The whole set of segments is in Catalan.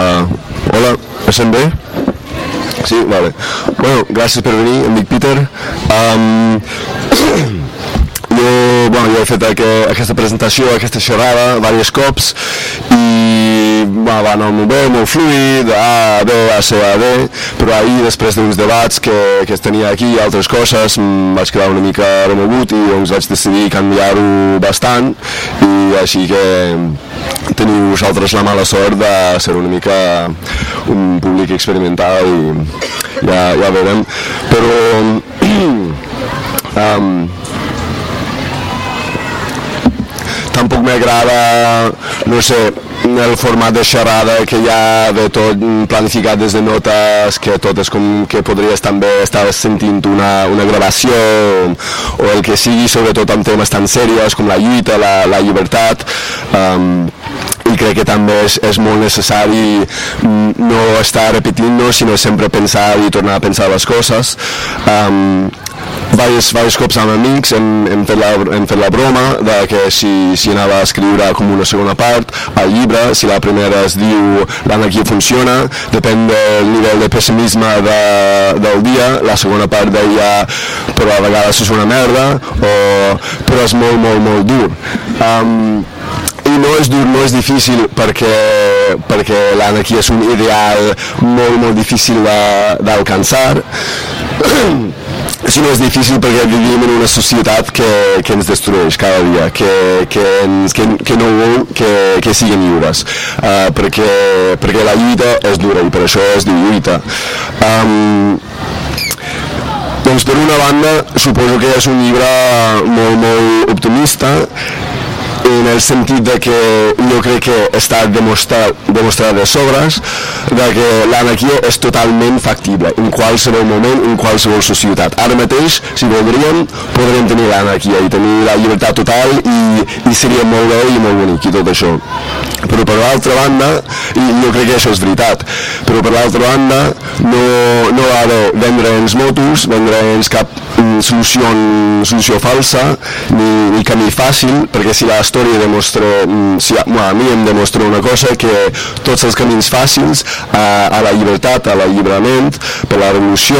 Uh, hola, me sent bé? Sí, vale. Bueno, gràcies per venir, em dic Peter. Um, jo, bueno, jo he fet aqu aquesta presentació, aquesta xerrada, diversos cops, i va, va anar molt bé, molt fluid, A, B, A, C, A, D, però ahir, després d'uns debats que, que es tenia aquí i altres coses, em vaig quedar una mica remogut i doncs vaig decidir canviar-ho bastant, i així que teniu vosaltres la mala sort de ser una mica un públic experimental i ja, ja veurem. Però um, tampoc m'agrada no sé el format de xerrada que hi ha de tot planificat des de notes que tot és com que podries també estar sentint una, una gravació o el que sigui sobretot amb temes tan serios com la lluita, la, la llibertat. Um, i crec que també és, és molt necessari no estar repetint-nos sinó sempre pensar i tornar a pensar les coses um, diversos, diversos cops amb amics hem, hem, fet la, hem fet la broma de que si, si anava a escriure com una segona part al llibre, si la primera es diu l'anarquia funciona, depèn del nivell de pessimisme de, del dia, la segona part deia però a vegades és una merda o però és molt, molt, molt dur. Um, i no és dur, no és difícil perquè, perquè l'anarquia és un ideal molt, molt difícil d'alcançar sinó és difícil perquè vivim en una societat que, que ens destrueix cada dia, que, que, ens, que, que no vol que, que siguin lliures, uh, perquè, perquè la lluita és dura i per això es diu lluita. Um, doncs per una banda suposo que és un llibre molt, molt optimista en el sentit de que jo crec que està demostrat, demostrat de sobres de que l'anarquia és totalment factible en qualsevol moment, en qualsevol societat. Ara mateix, si voldríem, podríem tenir l'anarquia i tenir la llibertat total i, i seria molt bé i molt bonic i tot això. Però per l'altra banda, i jo crec que això és veritat, però per l'altra banda no, no ha de vendre'ns motos, vendre'ns cap mm, solució, solució falsa ni, ni camí fàcil, perquè si la història demostra, mm, si, bueno, a mi em demostra una cosa, que tots els camins fàcils a, a la llibertat, a l'alliberament, per la revolució,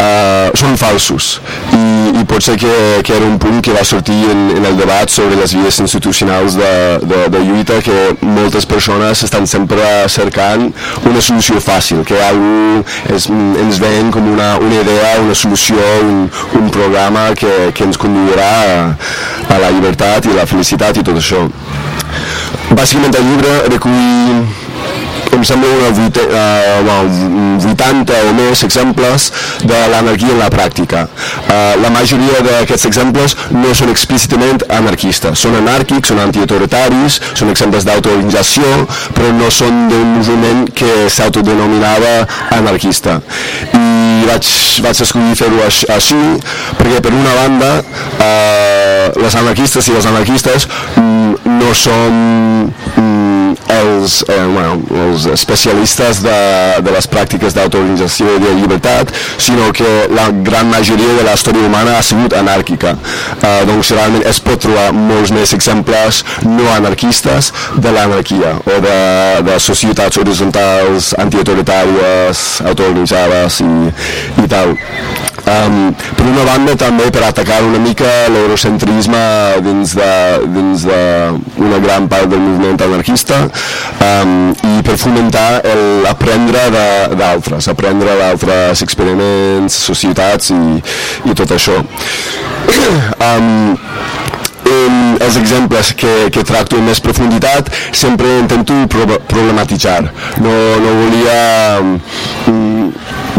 eh, són falsos. I, i pot ser que, que era un punt que va sortir en, en el debat sobre les vies institucionals de, de, de lluita, que moltes persones estan sempre cercant una solució fàcil, que algú es, ens ven com una, una idea, una solució, un, un programa que, que ens conduirà a, a la llibertat i la felicitat i tot això. Bàsicament el llibre recull em sembla una 80, uh, well, 80 o més exemples de l'anarquia en la pràctica. Uh, la majoria d'aquests exemples no són explícitament anarquistes, són anàrquics, són antiautoritaris, són exemples d'autoorganització, però no són d'un moviment que s'autodenominava anarquista. I vaig, vaig escollir fer-ho així perquè per una banda eh, les anarquistes i els anarquistes mm, no mm, els, eh, bueno, els especialistes de, de les pràctiques d'autoorganització i de llibertat, sinó que la gran majoria de la història humana ha sigut anàrquica. Eh, doncs realment es pot trobar molts més exemples no anarquistes de l'anarquia o de, de societats horitzontals antiautoritàries, autoorganitzades i, i tal. Um, per una banda també per atacar una mica l'eurocentrisme dins de, dins de gran part del moviment anarquista um, i per fomentar l'aprendre d'altres, aprendre d'altres experiments, societats i, i tot això. um, en els exemples que, que tracto en més profunditat sempre intento problematitzar. No, no volia um,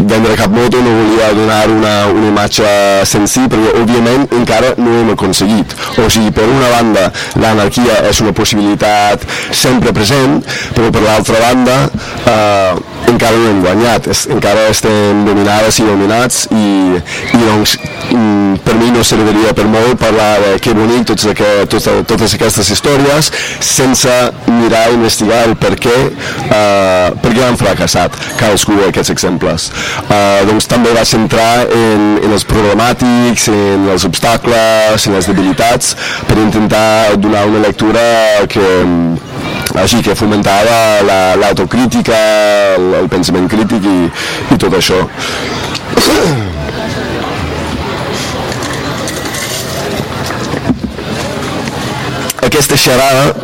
vendre cap moto, no volia donar una, una imatge senzill perquè òbviament encara no hem aconseguit. O sigui, per una banda l'anarquia és una possibilitat sempre present però per l'altra banda eh, encara no hem guanyat. Es, encara estem dominades i dominats i, i doncs mm, per mi no serviria per molt parlar de que bonic tots aquest, tots, totes aquestes històries sense mirar i investigar el per què eh, per què han fracassat cadascú d'aquests exemples eh, doncs també va centrar en, en els problemàtics, en els obstacles, en les debilitats, per intentar donar una lectura que així que fomentava l'autocrítica, la, el, el pensament crític i, i tot això. Aquesta xerrada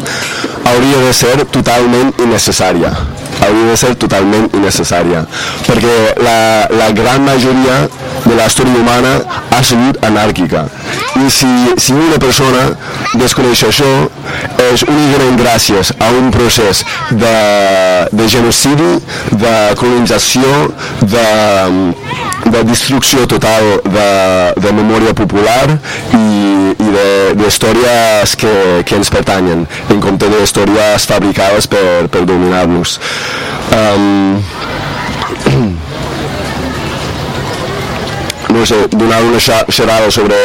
hauria de ser totalment innecessària. Hauria de ser totalment innecessària. Perquè la, la gran majoria de la humana ha sigut anàrquica. I si, si una persona desconeix això és únicament gràcies a un procés de, de genocidi, de colonització, de, de destrucció total de, de memòria popular i, i d'històries que, que ens pertanyen en compte d'històries fabricades per, per dominar-nos. Um, no sé, donar una xerrada sobre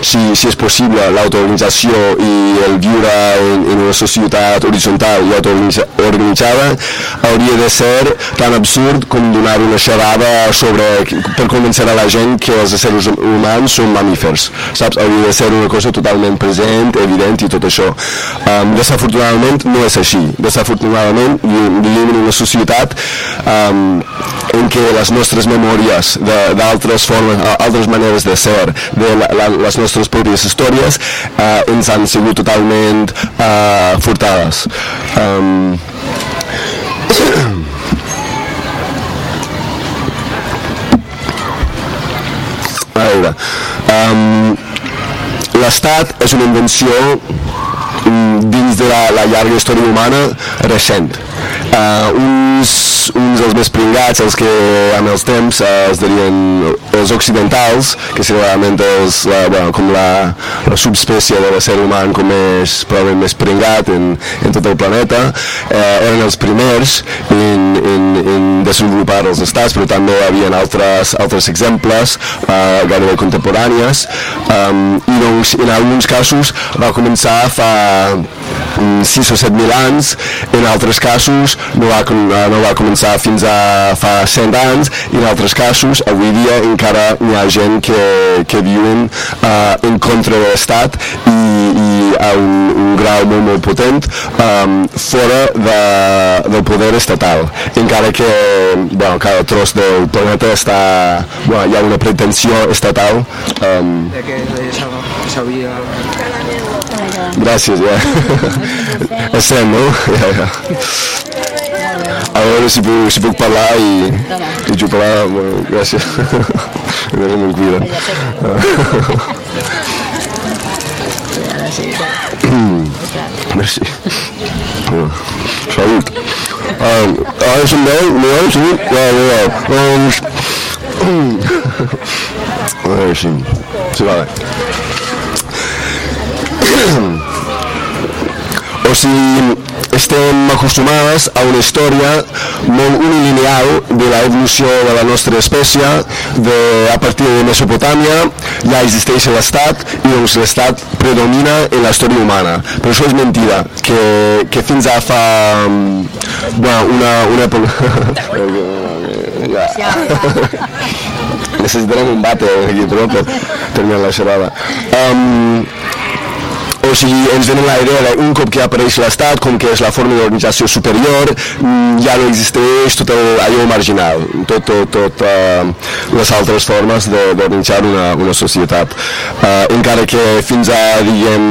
si, si és possible l'autoorganització i el viure en, en una societat horitzontal i autoorganitzada hauria de ser tan absurd com donar una xerrada sobre, per convencer a la gent que els éssers humans són mamífers, saps? Hauria de ser una cosa totalment present, evident i tot això. Um, desafortunadament no és així. Desafortunadament vivim en una societat um, en què les nostres memòries d'altres formes, altres maneres de ser, de la, la, les nostres pròpies històries, eh, ens han sigut totalment eh, furtades. Um, a veure, um, l'estat és una invenció mm, dins de la, la llarga història humana recent. Uh, uns uns dels més pringats, els que amb els temps eh, es dirien els occidentals, que segurament és la, bueno, com la, la subspècie de l'ésser humà com més, probablement més pringat en, en tot el planeta, eh, eren els primers en, en, en desenvolupar els estats, però també hi havia altres, altres exemples eh, gairebé contemporànies, um, i doncs en alguns casos va començar fa 6 mm, o 7 mil anys, en altres casos no va, no va començar fins a fa 100 anys i en altres casos avui dia encara hi ha gent que, que viuen uh, en contra de l'Estat i, i a un, un grau molt molt potent um, fora de, del poder estatal encara que bueno, cada tros del planeta està bueno, hi ha una pretensió estatal um, de que s'havia Gràcies, ja. Estem, no? Ja, ja. A veure si puc, si puc parlar i, i parlar, bueno, gràcies. Gràcies, me'n cuida. Merci. Salut. Um, ara se'm veu? No veu? Sí? Ja, ja, ja. Doncs... A veure si... Sí, vale. o sigui, estem acostumats a una història molt unilineal de l'evolució de la nostra espècie de, a partir de Mesopotàmia ja existeix l'estat i doncs l'estat predomina en la història humana però això és mentida que, que fins a fa bueno, una, una època ja. necessitarem un bate aquí però per terminar la xerrada um, o sigui, ens donen la idea d'un cop que apareix l'Estat, com que és la forma d'organització superior, mm, ja no existeix tot el, allò marginal, tot, tot, tot uh, les altres formes d'organitzar una, una societat. Uh, encara que fins a, diguem,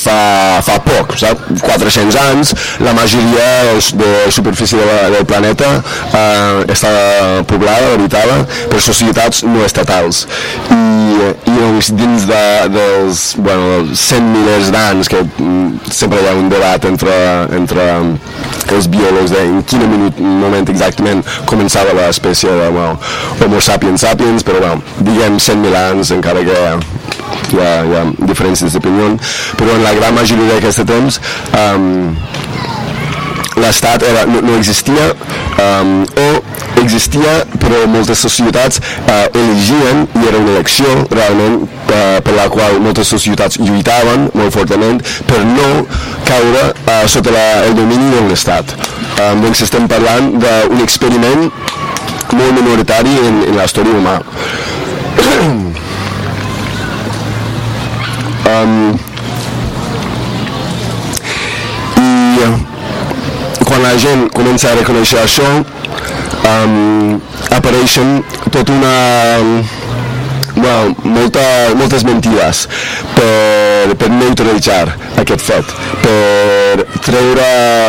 fa, fa poc, sap? 400 anys, la majoria de superfície de, del planeta eh, està poblada, habitada per societats no estatals. I, i doncs dins de, dels bueno, 100 milers d'anys, que mm, sempre hi ha un debat entre, entre els biòlegs de en quin minut, moment exactament començava l'espècie de bueno, Homo sapiens sapiens, però bueno, diguem 100.000 anys, encara que hi ha, hi ha diferències d'opinió, però en la gran majoria d'aquest temps um, l'estat no, no existia um, o existia però moltes societats uh, elegien i era una elecció realment uh, per la qual moltes societats lluitaven molt fortament per no caure uh, sota la, el domini de l'estat. Um, doncs estem parlant d'un experiment molt minoritari en, en la història humana Um, i la gent comença a reconèixer això, um, apareixen tot una bueno, molta, moltes mentides per, per neutralitzar aquest fet, per treure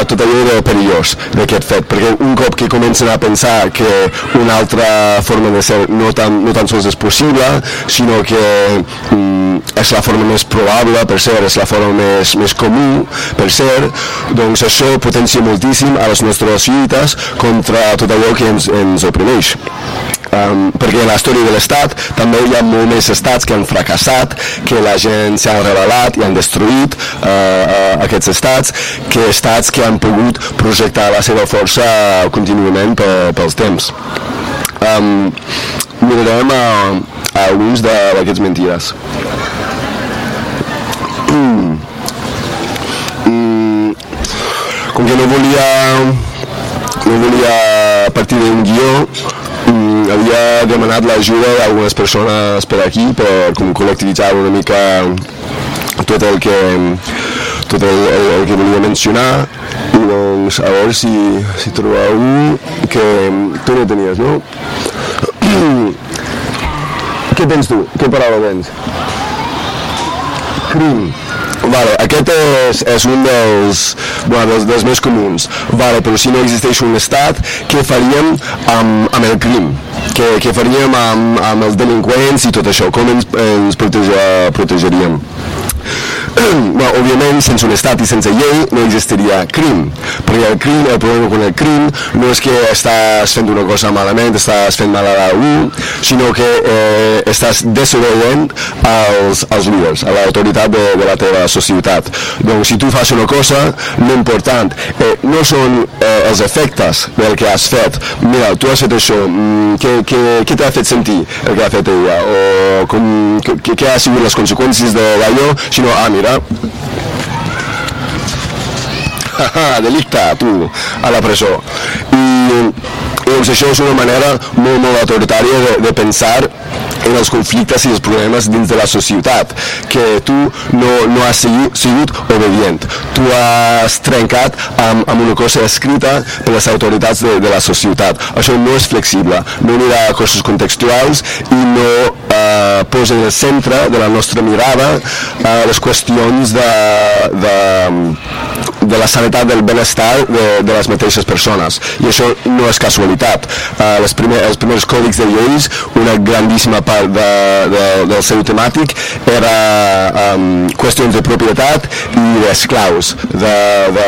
tot allò de perillós d'aquest fet, perquè un cop que comencen a pensar que una altra forma de ser no tan, no tan sols és possible, sinó que mm, és la forma més probable per ser, és la forma més, més comú per ser, doncs això potencia moltíssim a les nostres lluites contra tot allò que ens, ens oprimeix um, perquè en la història de l'Estat també hi ha molt més estats que han fracassat, que la gent s'ha rebel·lat i han destruït uh, uh, aquests estats, que estats que han pogut projectar la seva força contínuament pels temps. Um, mirarem a, a alguns d'aquests mentides. Mm. Mm. Com que no volia no volia partir d'un guió mm, havia demanat l'ajuda d'algunes persones per aquí per com col·lectivitzar una mica tot el que tot el, el, el que volia mencionar i doncs a veure si, si trobo algú que tu no tenies, no? Què tens tu? Què paraula tens? Crim. Vale, aquest és, és un dels, bueno, dels, dels més comuns. Vale, però si no existeix un estat, què faríem amb, amb el crim? Què, què faríem amb, amb els delinqüents i tot això? Com ens, ens protegeríem? bueno, òbviament, sense un estat i sense llei no existiria crim, perquè el crim, el problema amb el crim no és que estàs fent una cosa malament, estàs fent mal a algú, sinó que eh, estàs desobedient als, als líders, a l'autoritat de, de la teva societat. Doncs si tu fas una cosa, l'important eh, no són eh, els efectes del que has fet. Mira, tu has fet això, mm, què, què, què t'ha fet sentir el que ha fet ella? O com, què, què ha sigut les conseqüències d'allò? Sinó, ah, mira, delicte, tu, a la presó. I, doncs això és una manera molt, molt autoritària de, de pensar en els conflictes i els problemes dins de la societat, que tu no, no has sigut, sigut obedient. Tu has trencat amb, amb una cosa escrita per les autoritats de, de la societat. Això no és flexible, no mira coses contextuals i no eh, posa en el centre de la nostra mirada eh, les qüestions de, de, de la sanitat del benestar de, de les mateixes persones. I això no és casualitat. Eh, les primer, els primers còdics de lleis, una grandíssima part de, de, del seu temàtic era um, qüestions de propietat i d'esclaus de, de,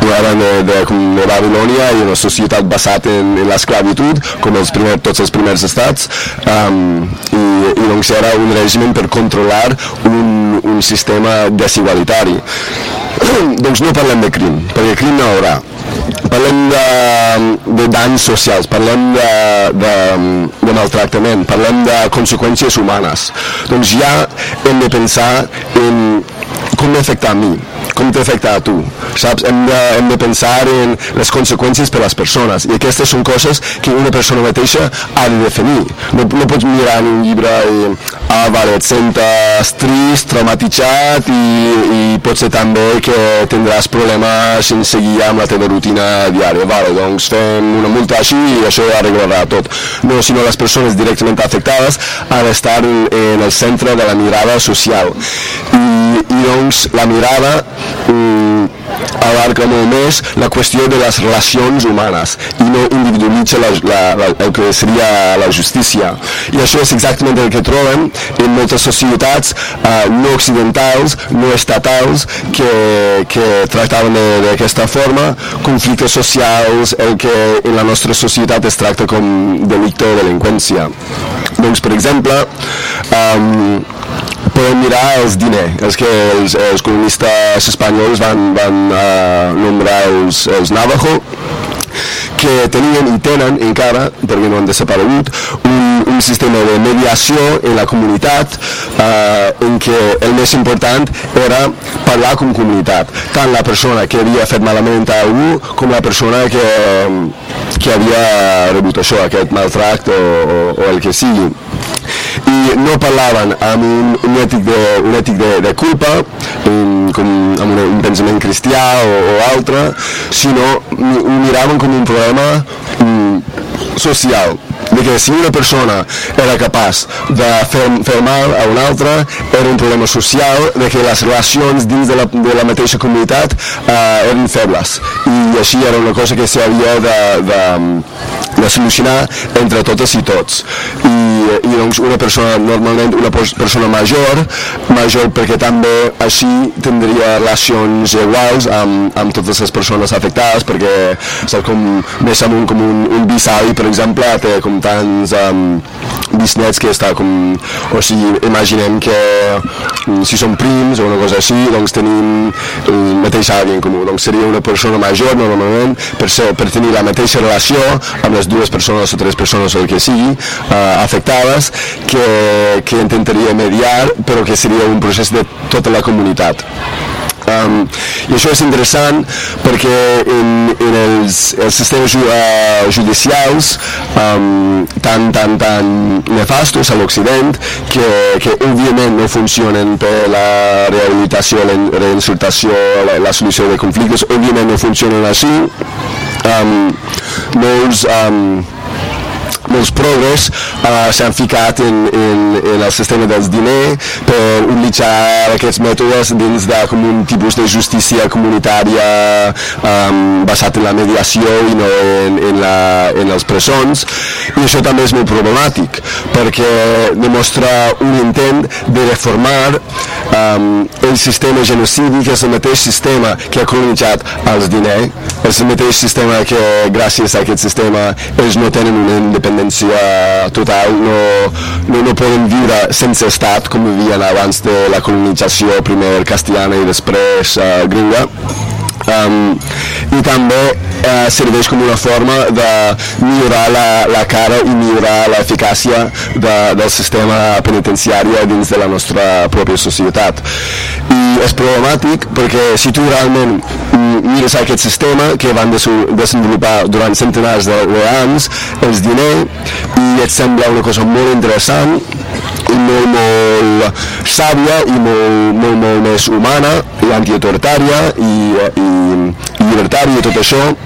de, de, de, de Babilònia i una societat basat en, en l'esclavitud com els primer, tots els primers estats um, i, i doncs era un règim per controlar un, un sistema desigualitari. Doncs no parlem de crim perquè crim no hi haurà parlem de, de danys socials, parlem de, de, de maltractament, parlem de conseqüències humanes. Doncs ja hem de pensar en com m'afecta a mi, com t'afecta a tu, saps? Hem de, hem de pensar en les conseqüències per a les persones i aquestes són coses que una persona mateixa ha de definir. No, no pots mirar en un llibre i, ah, vale, et sentes trist, traumatitzat i, i pot ser també que tindràs problemes en seguir amb la teva rutina diària. Vale, doncs fem una multa així i això arreglarà tot. No, sinó les persones directament afectades han d'estar en, en el centre de la mirada social. I i doncs la mirada mm, abarca molt més la qüestió de les relacions humanes i no individualitza la, la, la, el que seria la justícia. I això és exactament el que trobem en moltes societats eh, no occidentals, no estatals que, que tractaven d'aquesta forma. Conflictes socials el que en la nostra societat es tracta com delicte o delinqüència. Doncs per exemple um, podem mirar els diners, els que els, els comunistes espanyols van, van uh, nombrar els, els Navajo, que tenien i tenen encara, perquè no han desaparegut, un, un sistema de mediació en la comunitat eh, en què el més important era parlar com comunitat, tant la persona que havia fet malament a algú com la persona que, que havia rebut això, aquest maltracte o, o, o el que sigui. I no parlaven amb un, un ètic, de, un ètic de, de culpa un, com, amb un, pensament cristià o, o altre sinó ho miraven com un problema um, social. De que si una persona era capaç de fer, fer mal a una altra era un problema social de que les relacions dins de la, de la mateixa comunitat eh, eren febles. I així era una cosa que s'havia de, de, de solucionar entre totes i tots. I, i doncs una persona normalment una persona major major perquè també així tindria relacions iguals amb, amb totes les persones afectades perquè saps com més amunt com un, un bisavi per exemple té com tants um, bisnets que està com... O sigui, imaginem que um, si som prims o una cosa així, doncs tenim el mateix avi en comú. Doncs seria una persona major, normalment, per, ser, per tenir la mateixa relació amb les dues persones o tres persones o el que sigui uh, afectades que, que intentaria mediar, però que seria un procés de tota la comunitat. Um, I això és interessant perquè en, en els, els sistemes uh, judicials um, tan, tan, tan nefastos a l'Occident que, que òbviament no funcionen per la rehabilitació, la reinsertació, la, la solució de conflictes, òbviament no funcionen així. Um, molts um, molts progres uh, s'han ficat en, en, en el sistema dels diners per utilitzar aquests mètodes dins de com un tipus de justícia comunitària um, basat en la mediació i no en, en, la, en els presons. I això també és molt problemàtic perquè demostra un intent de reformar um, el sistema genocidi que és el mateix sistema que ha colonitzat els diners és el mateix sistema que gràcies a aquest sistema ells no tenen una independència independència total, no, no, no poden viure sense estat com vivien abans de la colonització, primer castellana i després uh, gringa. Um, i també eh, serveix com una forma de millorar la, la cara i millorar l'eficàcia de, del sistema penitenciari dins de la nostra pròpia societat. I és problemàtic perquè si tu realment mires aquest sistema que van desenvolupar durant centenars d'anys els diners i et sembla una cosa molt interessant i molt, molt sàvia i molt, molt, molt més humana i antiautoritària i, i, i llibertària i tot això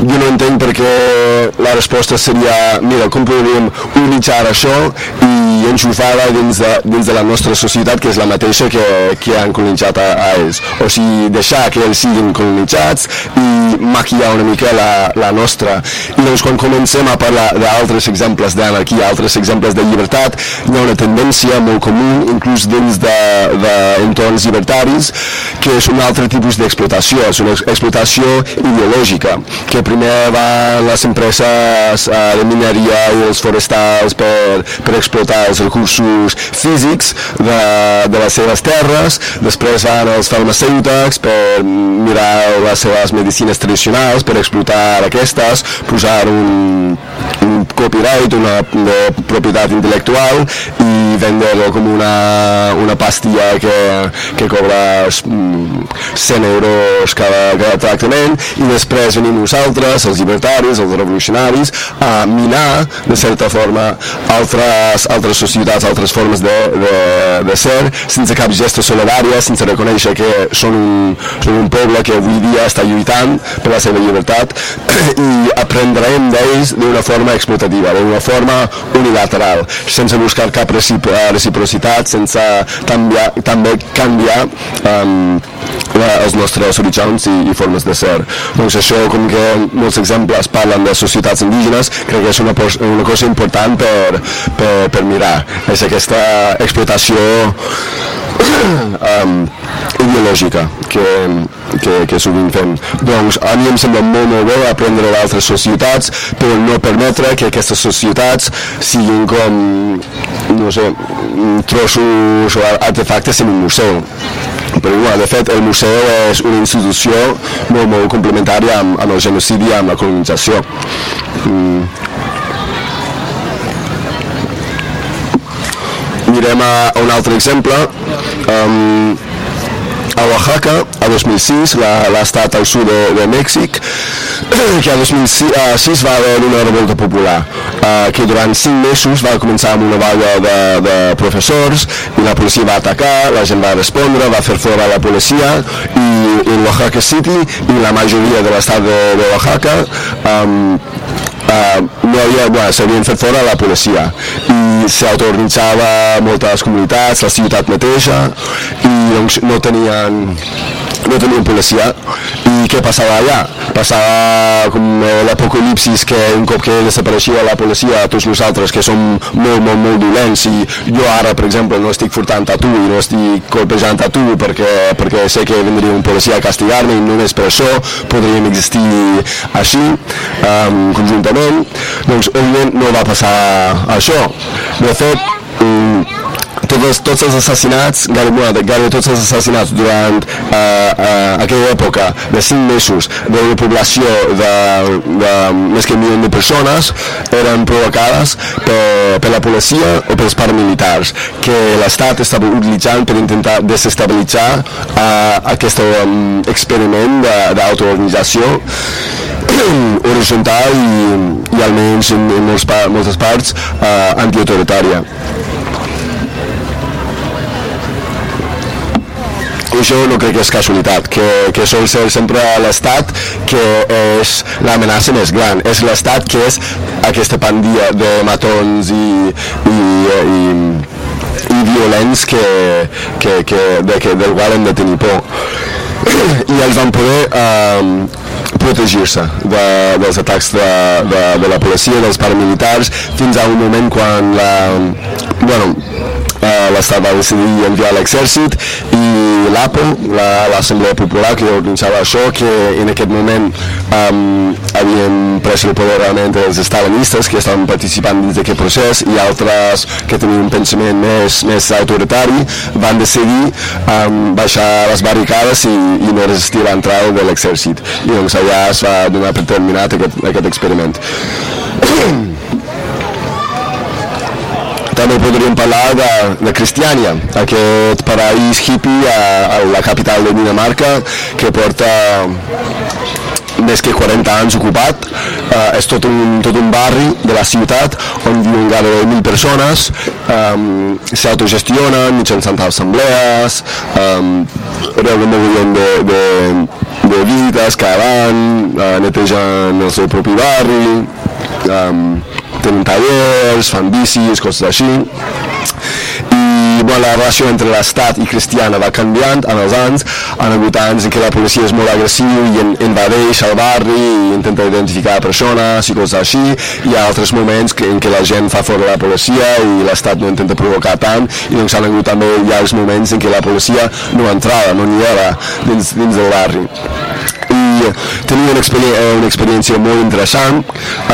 jo no entenc perquè la resposta seria mira, com podríem utilitzar això i enxufada dins de, dins de la nostra societat que és la mateixa que, que han colonitzat a, a ells. O sigui, deixar que ells siguin colonitzats i maquillar una mica la, la nostra. I doncs quan comencem a parlar d'altres exemples d'anarquia, altres exemples de llibertat hi ha una tendència molt comú inclús dins d'entorns de, de llibertaris que és un altre tipus d'explotació és una explotació ideològica que primer van les empreses eh, de mineria i els forestals per, per explotar els recursos físics de, de les seves terres, després van els farmacèutics per mirar les seves medicines tradicionals, per explotar aquestes, posar un, un copyright, una de propietat intel·lectual i vendre-lo com una, una pastilla que, que cobra 100 euros cada, cada tractament i després venim nosaltres, els llibertaris, els revolucionaris, a minar de certa forma altres, altres societats, altres formes de, de, de ser, sense cap gesta solidària, sense reconèixer que són un, són un poble que avui dia està lluitant per la seva llibertat. I aprendrem d'ells d'una forma explotativa, d'una forma unilateral, sense buscar cap reciprocitat, sense canviar, també canviar um, els nostres horitzons i, i formes de ser. Doncs això, com que molts exemples parlen de societats indígenes, crec que és una, una cosa important per, per, per mirar. És aquesta explotació um, ideològica que, que, que sovint fem. Doncs a mi em sembla molt, molt bé aprendre d'altres societats, però no permetre que aquestes societats siguin com, no sé, trossos o artefactes en un museu però igual, de fet el museu és una institució molt, molt complementària amb, amb el genocidi i amb la colonització mm. Mirem a, a un altre exemple. Um, a Oaxaca, a 2006, l'estat al sud de, de Mèxic, que a 2006 va haver una revolta popular uh, que durant 5 mesos va començar amb una vaga de, de professors i la policia va atacar, la gent va respondre, va fer fora la policia i en Oaxaca City i la majoria de l'estat de, de Oaxaca um, Uh, no havia, bueno, s'havien fet fora la policia. I s'autoorganitzava moltes comunitats, la ciutat mateixa i doncs no tenien no tenien policia i què passava allà? Passava com l'apocalipsis que un cop que desapareixia la policia tots nosaltres que som molt, molt, molt dolents i jo ara, per exemple, no estic furtant a tu i no estic colpejant a tu perquè, perquè sé que vindria un policia a castigar-me i només per això podríem existir així um, conjuntament doncs òbviament no va passar això de fet um, tots, tots els assassinats, gairebé, gairebé tots els assassinats durant uh, uh, aquella època de 5 mesos d'una població de, de més que un milió de persones eren provocades per, per la policia o pels paramilitars que l'Estat estava utilitzant per intentar desestabilitzar uh, aquest um, experiment d'autoorganització horitzontal i, i almenys en, en molts, moltes parts uh, antiautoritària. Això no crec que és casualitat, que, que sol ser sempre l'Estat que és l'amenaça més gran, és l'Estat que és aquesta pandia de matons i, i, i, i violents que, que, que, de, que, del qual hem de tenir por. I els van poder eh, protegir-se de, dels atacs de, de, de la policia, dels paramilitars, fins a un moment quan la, bueno, l'Estat va decidir enviar l'exèrcit i l'APO, l'Assemblea la, Popular, que organitzava això, que en aquest moment um, havien pres el poder realment els estalinistes que estaven participant dins d'aquest procés i altres que tenien un pensament més, més autoritari van decidir um, baixar les barricades i, i no resistir l'entrada de l'exèrcit. I doncs allà es va donar per terminat aquest, aquest experiment. també podríem parlar de, de Cristiania, aquest paraís hippie a, a la capital de Dinamarca que porta més que 40 anys ocupat. Uh, és tot un, tot un barri de la ciutat on viuen gairebé 1.000 persones, um, s'autogestionen mitjançant assemblees, um, reuen un de, de, de vides que van, uh, netegen el seu propi barri, um, tenen tallers, fan bicis, coses així bueno, la relació entre l'Estat i Cristiana va canviant amb els anys, han hagut anys en què la policia és molt agressiu i en, invadeix el barri i intenta identificar persones i coses així, i hi ha altres moments que, en què la gent fa fora la policia i l'Estat no intenta provocar tant. I doncs han hagut també llargs moments en què la policia no entrava, no n'hi era dins, dins del barri. I tenia una, experiència, una experiència molt interessant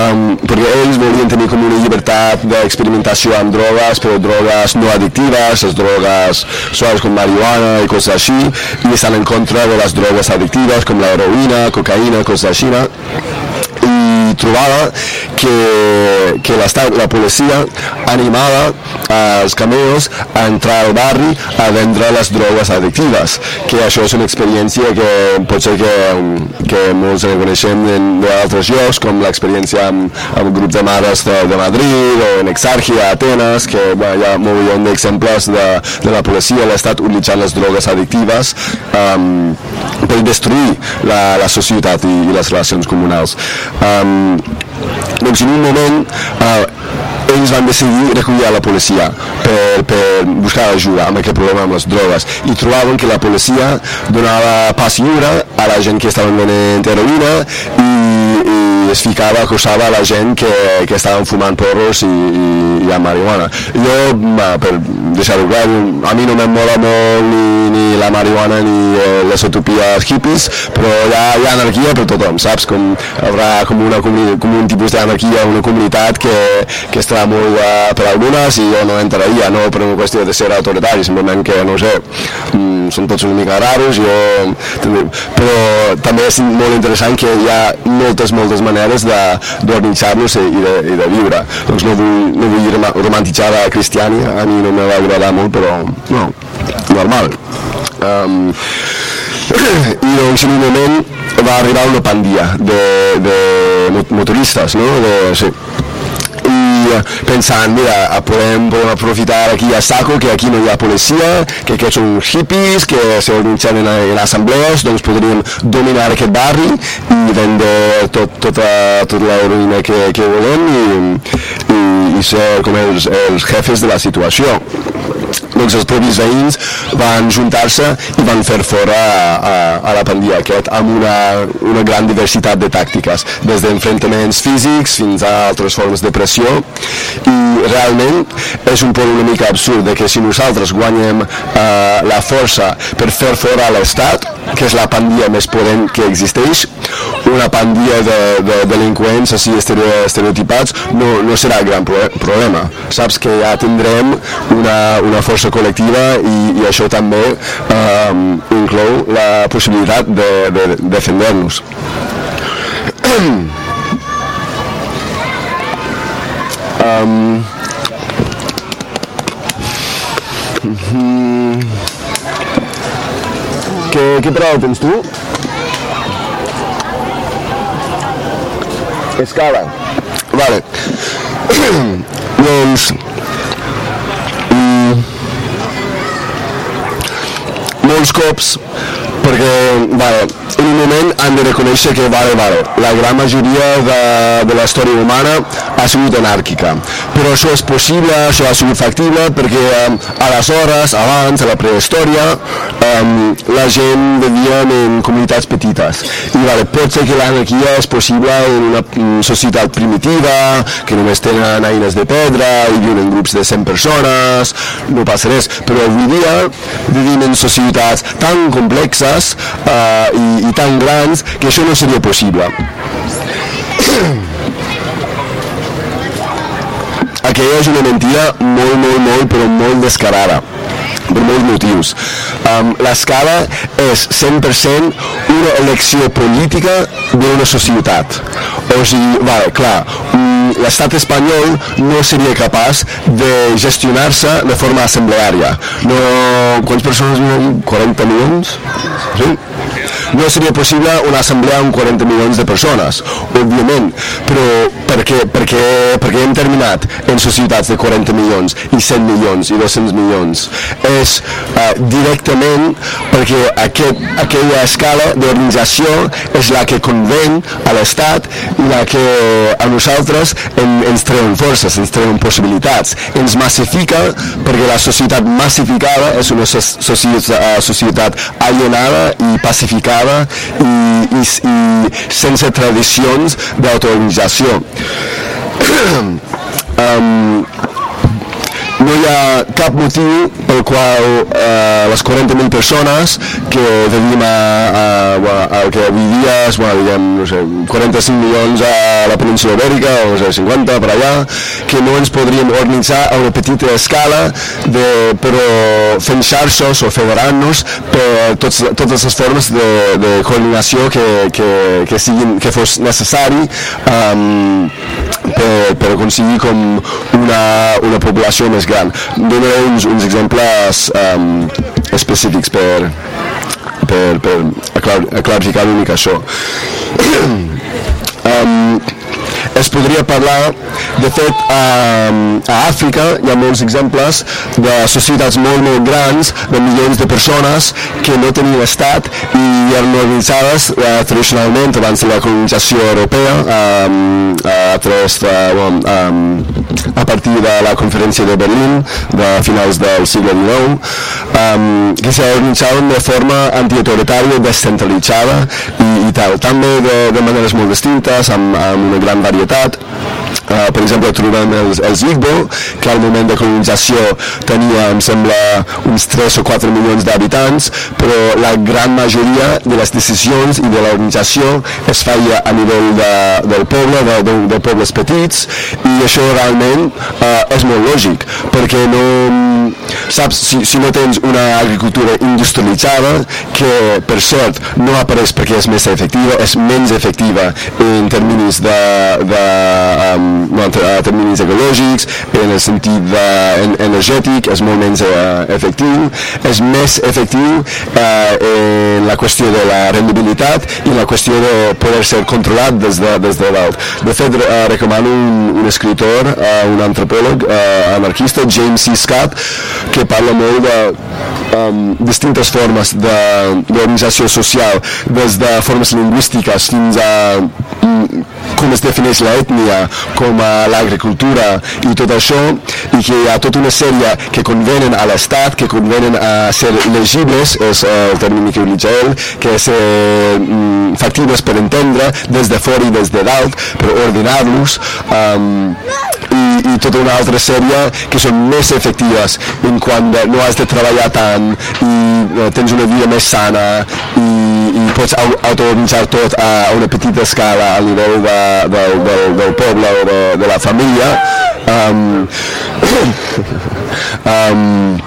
um, perquè ells volien tenir com una llibertat d'experimentació amb drogues, però drogues no addictives, les drogues suaves com marihuana i coses així, i estan en contra de les drogues addictives com la heroïna, cocaïna, coses així, trobava que, que l'estat, la policia animava els cameos a entrar al barri a vendre les drogues addictives, que això és una experiència que potser que, que molts en coneixem d'altres llocs, com l'experiència amb, amb grups de mares de, de Madrid o en Exargia, Atenes, que bueno, hi ha molt d'exemples de, de la policia, l'estat utilitzant les drogues addictives um, per destruir la, la societat i, i les relacions comunals. Um, doncs en un moment eh, ells van decidir recollir a la policia per, per buscar ajuda amb aquest problema amb les drogues i trobaven que la policia donava pas lliure a la gent que estaven venent heroïna i, es ficava, acusava la gent que, que estaven fumant porros i, i, i amb marihuana. Jo, per deixar-ho clar, a mi no me'n mola molt ni, ni la marihuana ni eh, les utopies hippies, però hi ha, hi ha anarquia per tothom, saps? Com, haurà com, una, com un tipus d'anarquia, una comunitat que, que estarà molt uh, per algunes i jo no entraria, no per una qüestió de ser autoritari, simplement que, no sé, mm, són tots una mica raros, jo... Però també és molt interessant que hi ha moltes, moltes maneres d'organitzar-nos i, de, i de viure. Doncs no vull, no vull romantitzar la cristiana, a mi no m'ha agradar molt, però no, normal. Um, i doncs en un moment va arribar una pandia de, de motoristes, no? De, sí. I pensant, mira, podem, podem aprofitar aquí a Saco, que aquí no hi ha policia, que aquests són hippies, que s'organitzen en, en assemblees, doncs podríem dominar aquest barri i vendre tot, tota, tota l'heroïna que, que volem i, i, i ser com els, els jefes de la situació doncs els propis veïns van juntar-se i van fer fora a, a, a la pandilla aquest amb una, una gran diversitat de tàctiques, des d'enfrontaments físics fins a altres formes de pressió i realment és un punt una mica absurd de que si nosaltres guanyem eh, la força per fer fora l'Estat, que és la pandilla més potent que existeix, una pandilla de, de delinqüents així estereotipats no, no serà gran problema. Saps que ja tindrem una, una força col·lectiva i, i això també eh, inclou la possibilitat de, de, de defender-nos. um, què, què prova tens tu? Escala. Vale. doncs molts cops perquè vale, moment han de reconèixer que vale, vale, la gran majoria de, de la història humana ha sigut anàrquica. Però això és possible, això ha sigut factible perquè um, aleshores, abans, a la prehistòria um, la gent vivia en comunitats petites. I vale, pot ser que l'anarquia és possible en una societat primitiva que només tenen eines de pedra i viuen en grups de 100 persones no passa res, però avui dia vivim en societats tan complexes uh, i, i tan grans que això no seria possible. Aquella és una mentida molt, molt, molt, però molt descarada per molts motius. Um, L'escala és 100% una elecció política d'una societat. O sigui, vale, clar, l'estat espanyol no seria capaç de gestionar-se de forma assembleària. No, quantes persones viuen? 40 milions? Sí? No seria possible una assemblea amb 40 milions de persones, òbviament, però per què, per què, per què hem terminat en societats de 40 milions i 100 milions i 200 milions? És uh, directament perquè aquest, aquella escala d'organització és la que conven a l'Estat i la que a nosaltres en, ens treuen forces, ens treuen possibilitats, ens massifica perquè la societat massificada és una societat, uh, societat alienada i pacificada organitzada i, i, i sense tradicions d'autoorganització. um, hi ha cap motiu pel qual eh, les 40.000 persones que vivim a, a, a, a que avui dia és, bueno, diguem, no sé, 45 milions a la península ibèrica o no sé, 50 per allà, que no ens podríem organitzar a una petita escala de, però fent xarxes o federant-nos per tots, totes les formes de, de coordinació que, que, que, siguin, que fos necessari um, per, per aconseguir com una, una població més gran. Donaré uns, uns exemples um, específics per, per, per clarificar una mica això. um, es podria parlar, de fet, a, a Àfrica hi ha molts exemples de societats molt, molt grans, de milions de persones que no tenien estat i eren organitzades eh, tradicionalment abans de la colonització europea eh, a, de, bueno, eh, a partir de la conferència de Berlín de finals del segle XIX eh, que s'organitzaven de forma antiautoritària, descentralitzada i, i tal, també de, de maneres molt distintes, amb, amb una gran varietat deputado. Uh, per exemple, trobem els, els Igbo, que al moment de colonització tenia, em sembla, uns 3 o 4 milions d'habitants, però la gran majoria de les decisions i de l'organització es feia a nivell de, del poble, de, de, de pobles petits, i això realment uh, és molt lògic, perquè no, saps, si, si no tens una agricultura industrialitzada, que per cert no apareix perquè és més efectiva, és menys efectiva en terminis de, de um, no, terminis ecològics, en el sentit de, en, energètic, és molt menys uh, efectiu, és més efectiu uh, en la qüestió de la rendibilitat i la qüestió de poder ser controlat des de, des de dalt. De fet, uh, recomano un, un escritor, uh, un antropòleg uh, anarquista, James C. Scott, que parla molt de um, distintes formes d'organització social, des de formes lingüístiques fins a um, com es defineix l'ètnia, com a l'agricultura i tot això, i que hi ha tota una sèrie que convenen a l'Estat, que convenen a ser legibles, és el termini que utilitza ell, que és um, factibles per entendre des de fora i des de dalt, per ordenar-los, um, i, i tota una altra sèrie que són més efectives en quan no has de treballar tant i uh, tens una vida més sana i, i pots autoorganitzar tot a una petita escala a nivell de, de, del, del poble de, de la família um, um,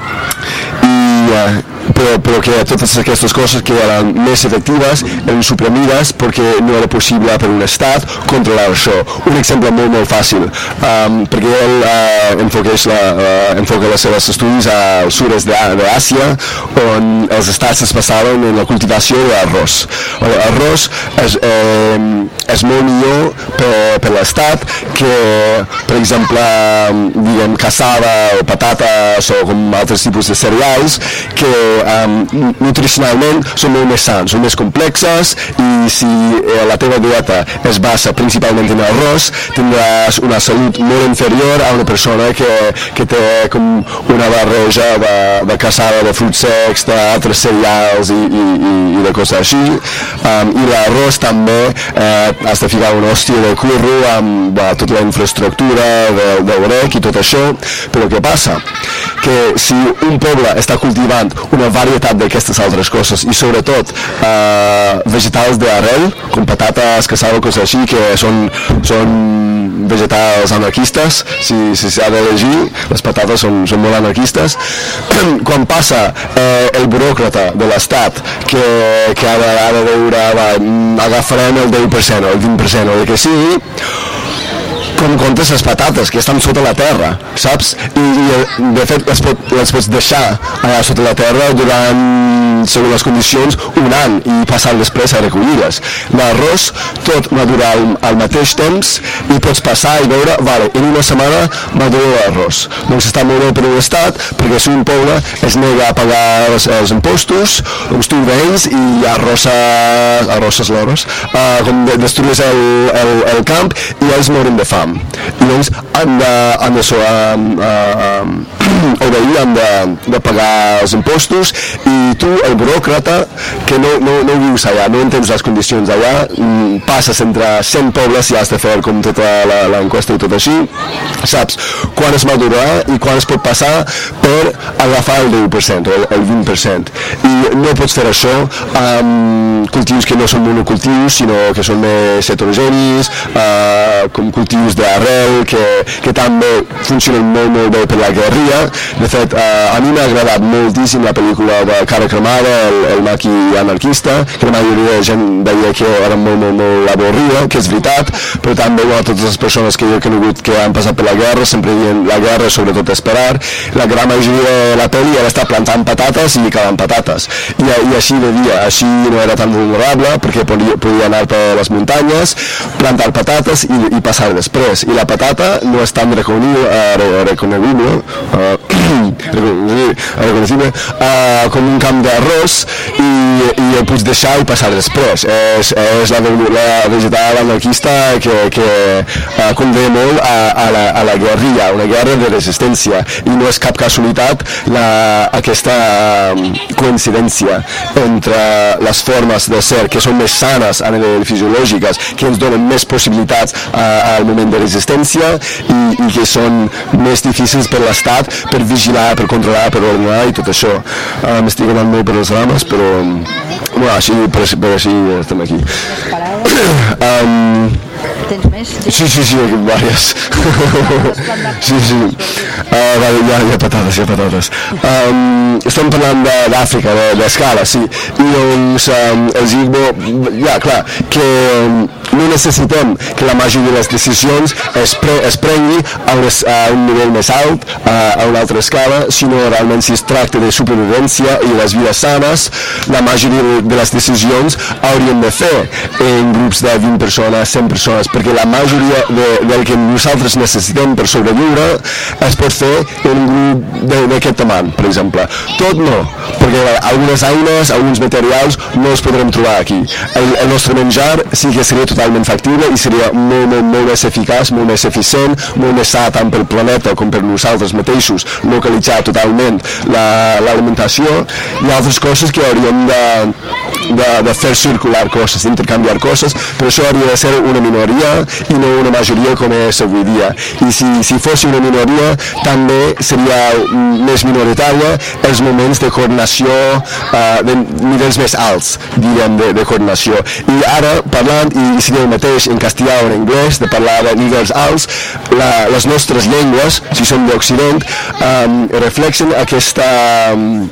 i uh, però, però que totes aquestes coses que eren més efectives eren suprimides perquè no era possible per un estat controlar això. Un exemple molt, molt fàcil, um, perquè ell uh, enfoqueix la, uh, enfoca les seves estudis al sud-est d'Àsia, on els estats es passaven en la cultivació d'arròs. L'arròs és, eh, és molt millor per, per l'estat que, per exemple, diguem, caçava o patates o com altres tipus de cereals que um, nutricionalment són molt més sants, són més complexes i si eh, la teva dieta es basa principalment en arròs tindràs una salut molt inferior a una persona que, que té com una barreja de, de caçada de fruits secs, d'altres cereals i, i, i, i de coses així um, i l'arròs també eh, has de ficar una hòstia de curro amb va, tota la infraestructura del, del rec i tot això però què passa? Que si un poble està cultivant una varietat d'aquestes altres coses i sobretot eh, vegetals d'arrel com patates, caçava, coses així que són, són vegetals anarquistes si s'ha d'elegir les patates són, són molt anarquistes. Quan passa eh, el buròcrata de l'Estat que, que ha de, ha de veure va, agafarem el 10% o el 20% o el que sigui com comptes les patates que estan sota la terra, saps? I, i de fet les, pot, les pots deixar allà sota la terra durant, segons les condicions, un any i passar després a recollir-les. L'arròs tot madura al, al mateix temps i pots passar i veure, vale, en una setmana madura l'arròs. Doncs està molt bé per un estat, perquè si un poble es nega a pagar els, els impostos, doncs tu vens i arrosses, arrosses l'arròs, uh, com de, destruïs el, el, el camp i ells moren de fam fam i llavors han de, han de, um, uh, obeir, han de, de pagar els impostos i tu, el buròcrata que no, no, no vius allà, no entens les condicions allà, mm, passes entre 100 pobles i has de fer com tota l'enquesta i tot així saps quan es madurarà i quan es pot passar per agafar el 10% o el, el 20% i no pots fer això amb cultius que no són monocultius sinó que són més heterogenis uh, com cultius d'arrel que, que també funcionen molt molt bé per la guerrilla. De fet eh, a mi m'ha agradat moltíssim la pel·lícula de Cara Cremada el, el maqui anarquista que la majoria de gent deia que era molt molt molt avorrida que és veritat però també bueno, totes les persones que jo he conegut que han passat per la guerra sempre diuen la guerra sobretot esperar. La gran majoria de la pel·li era estar plantant patates i cavant patates. I, i així de dia, així no era tan vulnerable perquè podia, podia anar per les muntanyes plantar patates i, i passar després res i la patata no és tan reconeguble, reconeguble, uh, reconocible uh, com un camp d'arròs i, i el pots deixar i passar després és, és la, la vegetal anarquista que, que uh, convé molt a, a, la, a la guerrilla una guerra de resistència. I no és cap casualitat la, aquesta coincidència entre les formes de ser que són més sanes a nivell fisiològiques que ens donen més possibilitats al moment de resistència i, i que són més difícils per l'Estat per vigilar, per controlar, per ordenar i tot això. Uh, M'estic anant molt per les rames, però bueno, així, per, per així estem aquí. um, Tens més? Sí, sí, sí, diverses. sí, sí. Uh, vale, hi ha, hi ha patates, hi ha patates. Um, estem parlant d'Àfrica, d'escala, de, sí. I doncs um, els dic, ja, clar, que no necessitem que la majoria de les decisions es, pre, es prengui a un, a un nivell més alt, a, a una altra escala, sinó realment si es tracta de supervivència i les vides sanes, la majoria de les decisions hauríem de fer en grups de 20 persones, 100 persones, perquè la majoria de, del que nosaltres necessitem per sobreviure es pot fer en un grup d'aquest tamany, per exemple. Tot no, perquè algunes eines, alguns materials no els podrem trobar aquí. El, el nostre menjar sí que seria totalment factible i seria molt, molt, molt més eficaç, molt més eficient, molt més sa tant pel planeta com per nosaltres mateixos, localitzar totalment l'alimentació la, i altres coses que hauríem de, de, de fer circular coses, d'intercanviar coses, però això hauria de ser una minoria i no una majoria com és avui dia. I si, si fos una minoria també seria més minoritària els moments de coordinació uh, de nivells més alts, direm, de, de coordinació. I ara, parlant, i seria el mateix en castellà o en anglès, de parlar de nivells alts, la, les nostres llengües, si són d'Occident, um, reflexen aquesta, um,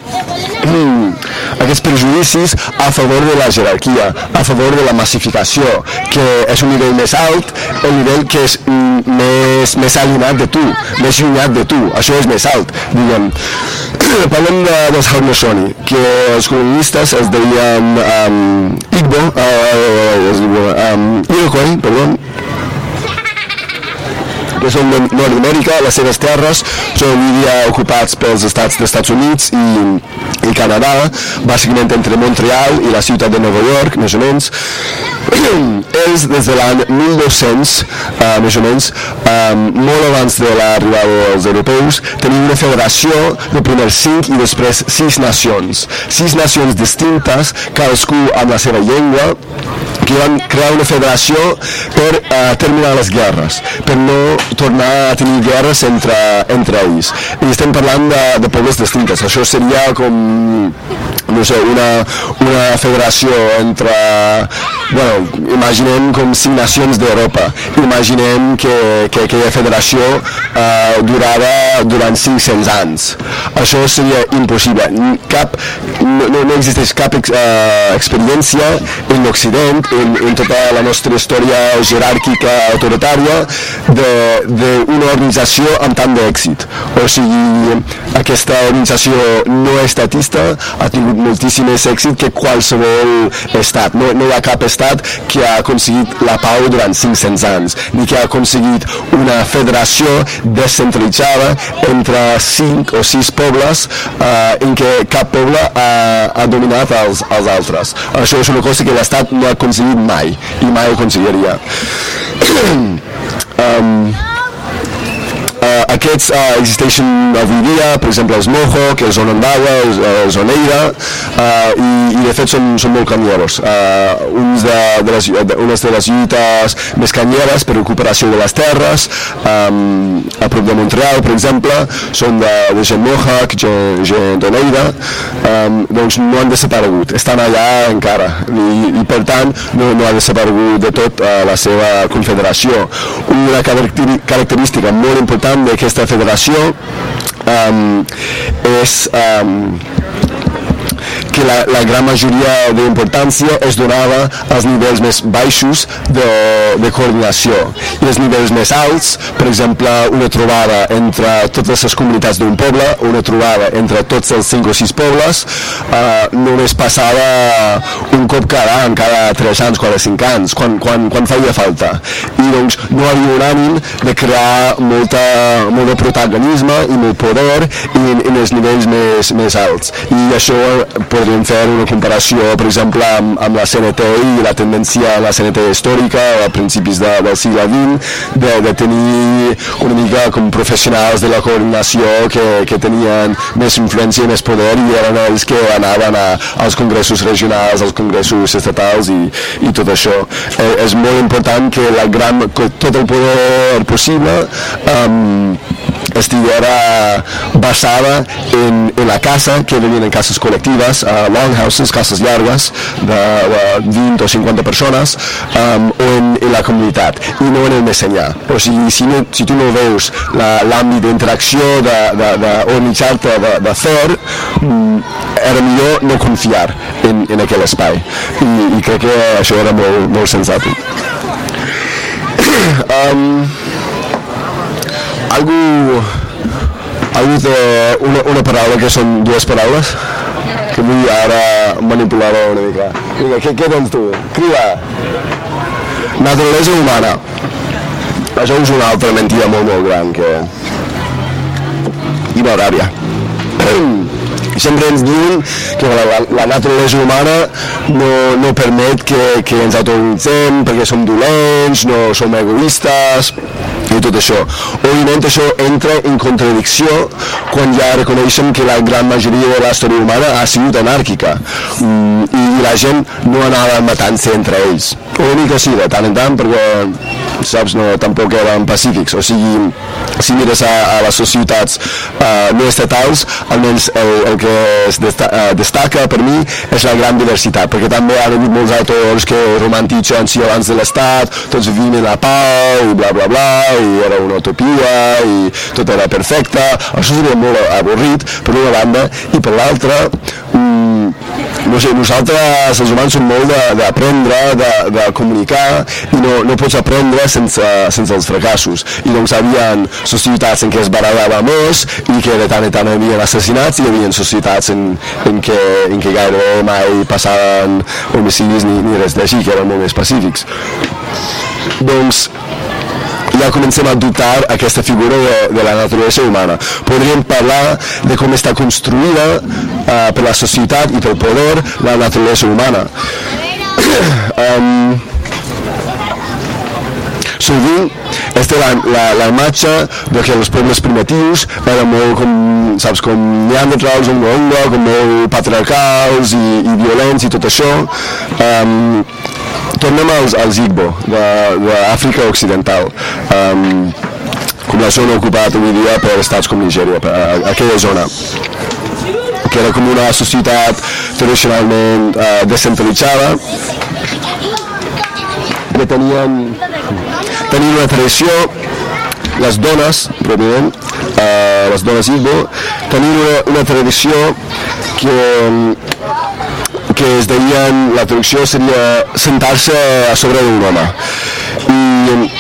aquests prejudicis a favor de la jerarquia, a favor de la massificació, que és un nivell més alt, el nivell que és mm, més, més allunyat de tu, més allunyat de tu, això és més alt, diguem. Parlem de, dels que els comunistes es deien um, Igbo, uh, um, Iroquois, perdó, de Nord-Amèrica, les seves terres són avui dia ocupats pels estats dels Estats Units i, i Canadà, bàsicament entre Montreal i la ciutat de Nova York, més o menys. Ells, des de l'any 1200, uh, més o menys, um, molt abans de l'arribada dels europeus, tenien una federació de primer cinc i després sis nacions. Sis nacions distintes, cadascú amb la seva llengua, que van crear una federació per uh, terminar les guerres, per no tornar a tenir guerres entre, entre ells. I estem parlant de, de pobles distintes. Això seria com no sé, una, una federació entre, bueno, imaginem com cinc nacions d'Europa. Imaginem que, que aquella federació eh, durava durant 500 anys. Això seria impossible. Cap, no, no existeix cap ex, eh, experiència en l'Occident, en, en tota la nostra història jeràrquica autoritària, d'una organització amb tant d'èxit. O sigui, aquesta organització no estatista ha tingut moltíssim més èxit que qualsevol estat. No, no hi ha cap estat que ha aconseguit la pau durant 500 anys, ni que ha aconseguit una federació descentralitzada entre 5 o 6 pobles eh, en què cap poble ha, ha dominat els, els altres. Això és una cosa que l'Estat no ha aconseguit mai i mai ho aconseguiria. um, uh, aquests uh, existeixen avui dia, per exemple els que és Onondaga, els, els Oneida, uh, i, i de fet són, són molt canyeros. Uh, uns de, de les, de, unes de les lluites més canyeres per recuperació de les terres, um, a prop de Montreal, per exemple, són de, de gent Mohawk, gent, gent d'Oneida, um, doncs no han desaparegut, estan allà encara, i, i per tant no, no ha desaparegut de tot uh, la seva confederació. Una característica molt important d'aquesta federació um, és um, que la, la gran majoria d'importància es donava als nivells més baixos de, de coordinació i els nivells més alts, per exemple, una trobada entre totes les comunitats d'un poble, una trobada entre tots els 5 o 6 pobles, eh, només passava un cop cada any, cada 3 anys, cada 5 anys, quan, quan, quan feia falta. I doncs no hi havia un ànim de crear molta, molt de protagonisme i molt poder en, en els nivells més, més alts. I això podríem fer una comparació, per exemple, amb, amb la CNT i la tendència a la CNT històrica a principis de, del segle XX, de, de tenir una mica com professionals de la coordinació que, que tenien més influència i més poder i eren els que anaven a, als congressos regionals, als congressos estatals i, i tot això. Eh, és molt important que la gran, tot el poder possible um, estiguera basada en, en la casa, que venien en cases col·lectives, uh, long houses, cases llargues de, de 20 o 50 persones, um, o en, en la comunitat, i no en el més enllà. O sigui, si, no, si tu no veus l'àmbit d'interacció, de, de, de de, de fer, um, era millor no confiar en, en aquell espai. I, i crec que això era molt, molt sensat. um, algú, algú té una, una paraula que són dues paraules? Que vull ara manipular-ho una mica. Vinga, què, què tens tu? Crida. Naturalesa humana. Això és una altra mentida molt, molt gran que... Sempre ens diuen que la, la, naturalesa humana no, no permet que, que ens autonomitzem perquè som dolents, no som egoistes i tot això. Òbviament això entra en contradicció quan ja reconeixem que la gran majoria de la història humana ha sigut anàrquica mm, i la gent no anava matant-se entre ells. Una mica sí, de tant en tant, perquè saps, no, tampoc eren pacífics. O sigui, si mires a, a les societats uh, no estatals, almenys el, el que es desta, uh, destaca per mi és la gran diversitat, perquè també ha hagut molts autors que romantitzen si abans de l'Estat tots vivim en la pau i bla bla bla, i era una utopia i tot era perfecte. Això seria molt avorrit, per una banda, i per l'altra, no sé, nosaltres els humans som molt d'aprendre, de, de, de comunicar i no, no pots aprendre sense, sense els fracassos. I doncs hi havia societats en què es barallava més i que de tant en tant hi havia assassinats i hi havia societats en, en, què, en què gairebé mai passaven homicidis ni, ni res d'així, que eren molt més pacífics doncs ja comencem a dubtar aquesta figura de, de la naturalesa humana. Podríem parlar de com està construïda uh, per la societat i pel poder la naturalesa humana. um, sovint este la, la, la imatge de que els pobles primitius eren molt com, saps, com neandertals, un onga, com molt patriarcals i, i violents i tot això. Um, tornem als, als Igbo, d'Àfrica Occidental. Um, com la zona ocupada avui dia per estats com Nigèria, per aquella zona que era com una societat tradicionalment uh, descentralitzada que tenien, tenien una tradició les dones, pròpiament, uh, les dones Igbo, tenien una, una tradició que que es deien, la traducció seria sentar-se a sobre d'un home. I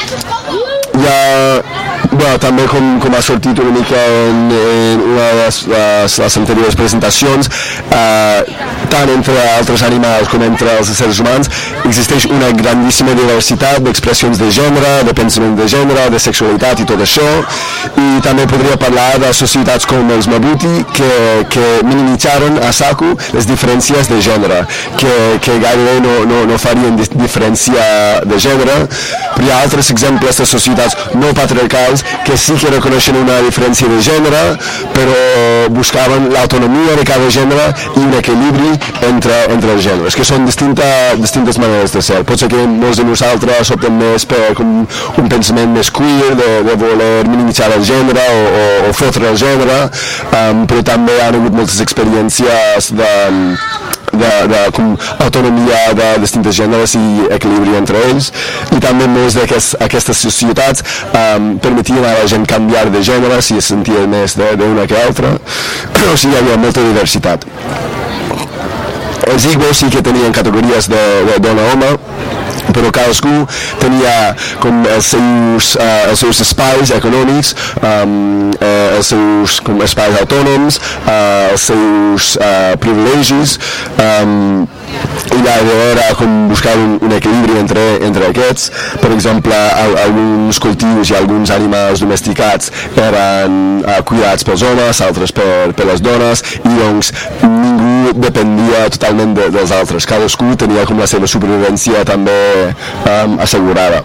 ja bueno, també com, com ha sortit una mica en, en una de les, les, les anteriors presentacions, eh, tant entre altres animals com entre els éssers humans, existeix una grandíssima diversitat d'expressions de gènere, de pensament de gènere, de sexualitat i tot això, i també podria parlar de societats com els Mabuti que, que minimitzaren a saco les diferències de gènere, que, que gairebé no, no, no farien diferència de gènere, però hi ha altres exemples de societats no patriarcals que sí que reconeixen una diferència de gènere, però buscaven l'autonomia de cada gènere i un equilibri entre, entre els gèneres, que són distinta, distintes maneres de ser. Pot ser que molts de nosaltres optem més per com un pensament més queer, de, de voler minimitzar el gènere o, o, o fotre el gènere, um, però també han hagut moltes experiències de de, de com, autonomia de distintes gèneres i equilibri entre ells. I també més d'aquestes societats um, permetien a la gent canviar de gènere si es sentia més d'una que altra. O sigui hi havia molta diversitat. Els Igbo sí que tenien categories de, de dona-home però cadascú tenia com els seus, uh, els seus espais econòmics, um, uh, els seus com espais autònoms, uh, els seus uh, privilegis, um, i la idea era com buscar un, un equilibri entre, entre aquests. Per exemple, al, alguns cultius i alguns animals domesticats eren uh, cuidats pels homes, altres per, per les dones, i doncs dependia totalment de, dels altres. Cadascú tenia com la seva supervivència també um, assegurada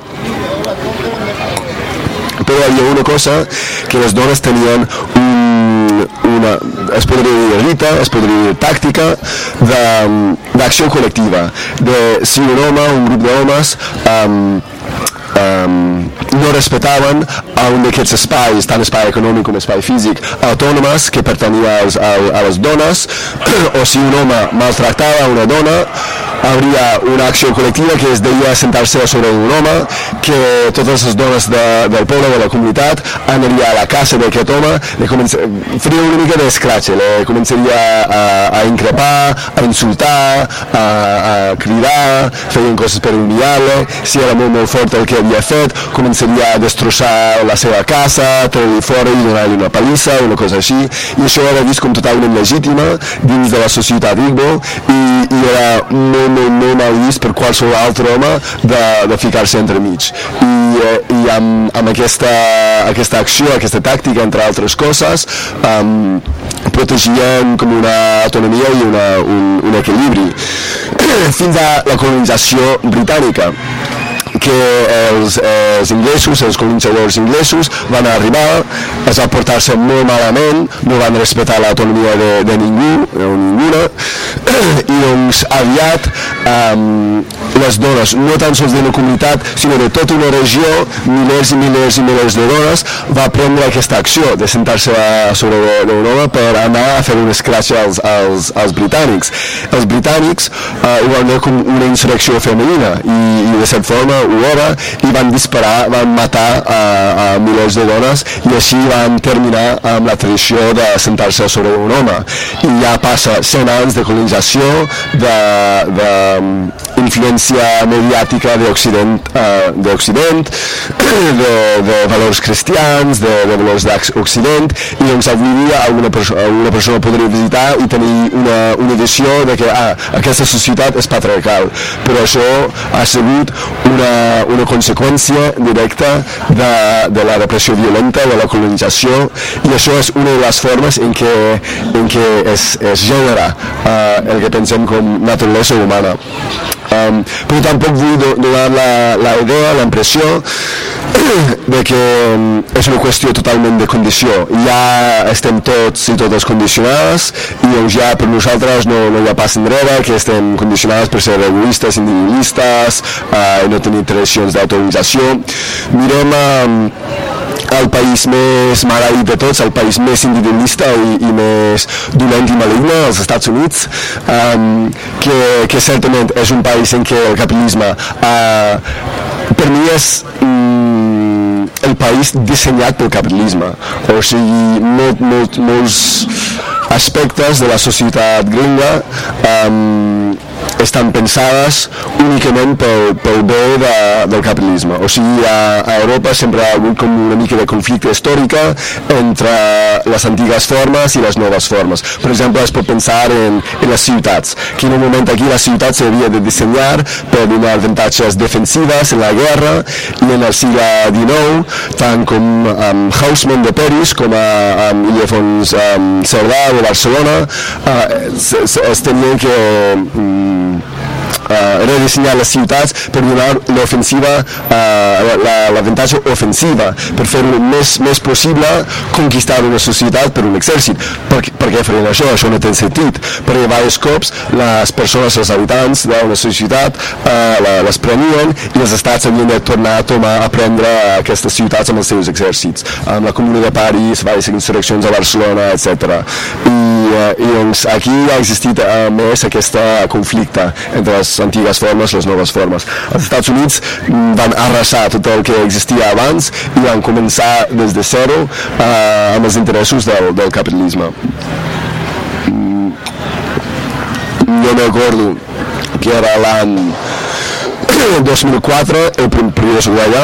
però hi havia una cosa que les dones tenien un, una, es podria dir rita, es podria dir tàctica d'acció col·lectiva de si un home, un grup d'homes um, um, no respectaven a un d'aquests espais, tant espai econòmic com espai físic, autònomes que pertanyia als, a, a les dones, o si un home maltractava una dona, hauria una acció col·lectiva que es deia sentar-se sobre un home, que totes les dones de, del poble, de la comunitat, anaria a la casa d'aquest home, le faria una mica d'escratx, le començaria a, a increpar, a insultar, a, a cridar, feien coses per humillar-lo, si era molt molt fort el que havia fet, començaria a destrossar la seva casa, treure-li fora i donar-li una palissa, una cosa així, i això era vist com totalment legítima dins de la societat Igbo. I, i era molt, molt, molt mal vist per qualsevol altre home de, de ficar-se entremig. I, eh, i amb, amb aquesta, aquesta acció, aquesta tàctica, entre altres coses, um, protegien com una autonomia i una, un, un equilibri. Fins a la colonització britànica que els, els inglesos, els colonitzadors inglesos van arribar, es va portar-se molt malament, no van respectar l'autonomia de, de ningú, o ninguna, i doncs aviat um, les dones, no tan sols d'una comunitat, sinó de tota una regió, milers i milers i milers de dones, va prendre aquesta acció de sentar-se sobre home per anar a fer un escratx als, als, als britànics. Els britànics uh, ho van veure com una insurrecció femenina i, i de certa forma era i van disparar, van matar a, a milers de dones i així van terminar amb la tradició de sentar-se sobre un home. I ja passa 100 anys de colonització, de, de influència mediàtica uh, d'Occident de, de valors cristians, de, de valors d'Occident, i doncs avui dia alguna, alguna persona podria visitar i tenir una, una visió de que ah, aquesta societat és patriarcal, però això ha sigut una, una conseqüència directa de, de la repressió violenta, de la colonització, i això és una de les formes en què, en què es, es genera uh, el que pensem com naturalesa humana. Um, però tampoc vull donar la, la idea, la impressió de que um, és una qüestió totalment de condició. Ja estem tots i totes condicionades i doncs ja per nosaltres no, no hi ha pas enrere, que estem condicionades per ser egoistes, individualistes, i no tenir tradicions d'autorització. Mirem um, el país més maleït de tots, el país més individualista i, i més dolent i maligne, els Estats Units, um, que, que certament és un país en què el capitalisme uh, per mi és um, el país dissenyat pel capitalisme, o sigui, molt, molt, molts aspectes de la societat gringa um, estan pensades únicament pel, pel bé de, del capitalisme. O sigui, a, a Europa sempre ha hagut com una mica de conflicte històrica entre les antigues formes i les noves formes. Per exemple, es pot pensar en, en les ciutats, que en un moment aquí la ciutat s'havia de dissenyar per donar avantatges defensives en la guerra i en el segle XIX, tant com amb Haussmann de Paris com a, amb Ildefons um, Cerdà de Barcelona, uh, es, es tenien que um, Mm. Uh, redissenyar les ciutats per donar l'ofensiva, uh, l'avantatge la, ofensiva, per fer-ho més, més possible conquistar una societat per un exèrcit. Per, per què farien això? Això no té sentit, perquè diversos cops les persones, els habitants d'una societat uh, les prenien i els estats havien de tornar a tomar a prendre aquestes ciutats amb els seus exèrcits. Amb la Comuna de París, diverses insurreccions a Barcelona, etc. I, uh, i doncs aquí ha existit uh, més aquest conflicte entre les antigues formes, les noves formes. Els Estats Units mm, van arrasar tot el que existia abans i van començar des de zero eh, amb els interessos del, del capitalisme. Mm, jo m'acordo que era l'any 2004, el primer de allà,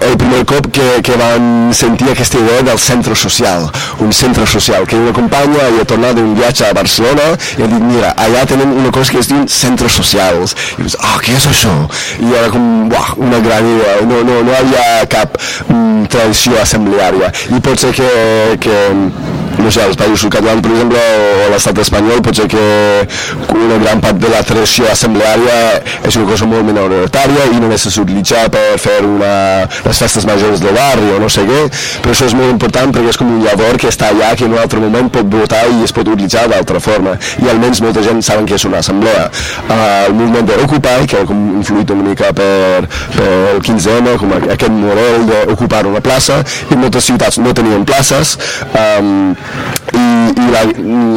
el primer cop que, que van sentir aquesta idea del centre social, un centre social, que una companya havia tornat d'un viatge a Barcelona i ha dit, mira, allà tenen una cosa que es diu centres socials. I dius, ah, oh, què és això? I era com, buah, una gran idea, no, no, no havia cap mm, tradició assembleària. I pot ser que, que no sé, els països catalans, per exemple, o l'estat espanyol, potser que una gran part de la tradició assembleària és una cosa molt minoritària i només s'utilitza per fer una, les festes majors del barri o no sé què, però això és molt important perquè és com un llavor que està allà que en un altre moment pot votar i es pot utilitzar d'altra forma. I almenys molta gent saben que és una assemblea. Uh, el moviment d'Occupy que ha influït una mica per, per del 15M, com aquest model d'ocupar una plaça, i moltes ciutats no tenien places, um, i, i la,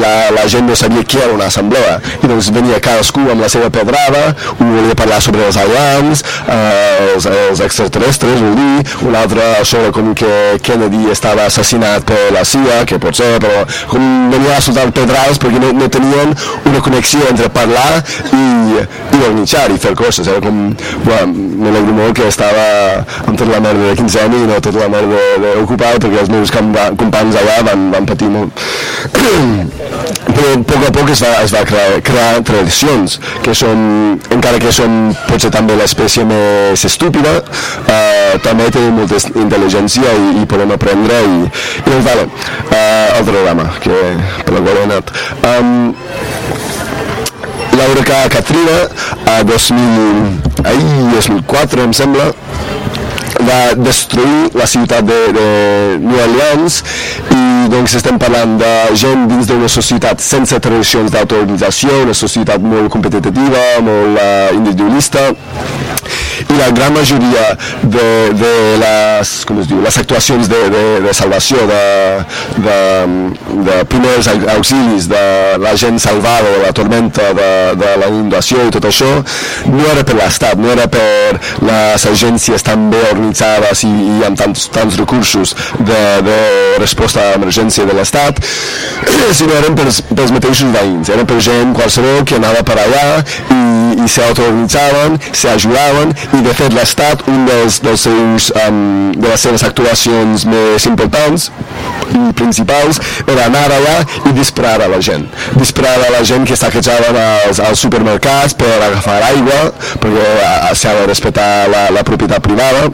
la, la gent no sabia què era una assemblea, i doncs venia cadascú amb la seva pedrada, un volia parlar sobre els aliens, eh, els, els extraterrestres, vull dir, un altre sobre com que Kennedy estava assassinat per la CIA, que pot ser, però com venia a soltar pedrades perquè no, no tenien una connexió entre parlar i organitzar i fer coses, era com, bueno, m'alegro molt que estava amb tota la merda de 15 anys i no tota la merda d'ocupar perquè els meus companys allà van, van patir molt. Però a poc a poc es va, es va crear, crear tradicions que són, encara que són potser també l'espècie més estúpida eh, també tenen molta intel·ligència i, i podem aprendre i, i doncs vale, eh, el programa que, per la qual he anat. Um, l'huracà Katrina a 2000, ai, 2004 em sembla va destruir la ciutat de, de New Orleans. I doncs estem parlant de gent dins d'una societat sense tradicions d'autorització, una societat molt competitiva, molt uh, individualista i la gran majoria de, de les, com es diu, les actuacions de, de, de salvació, de, de, de primers auxilis, de la gent salvada de la tormenta, de, de la inundació i tot això, no era per l'Estat, no era per les agències tan bé organitzades i, i amb tants, tants recursos de, de resposta a emergència de l'Estat, sinó eren pels, pels mateixos veïns, eren per gent qualsevol que anava per allà i, i s'autoorganitzaven, s'ajudaven de fet l'Estat, un dels, dels seus, um, de les seves actuacions més importants i principals era anar allà i disparar a la gent. Disparar a la gent que saquejaven als, als supermercats per agafar aigua, perquè uh, s'ha de respectar la, la propietat privada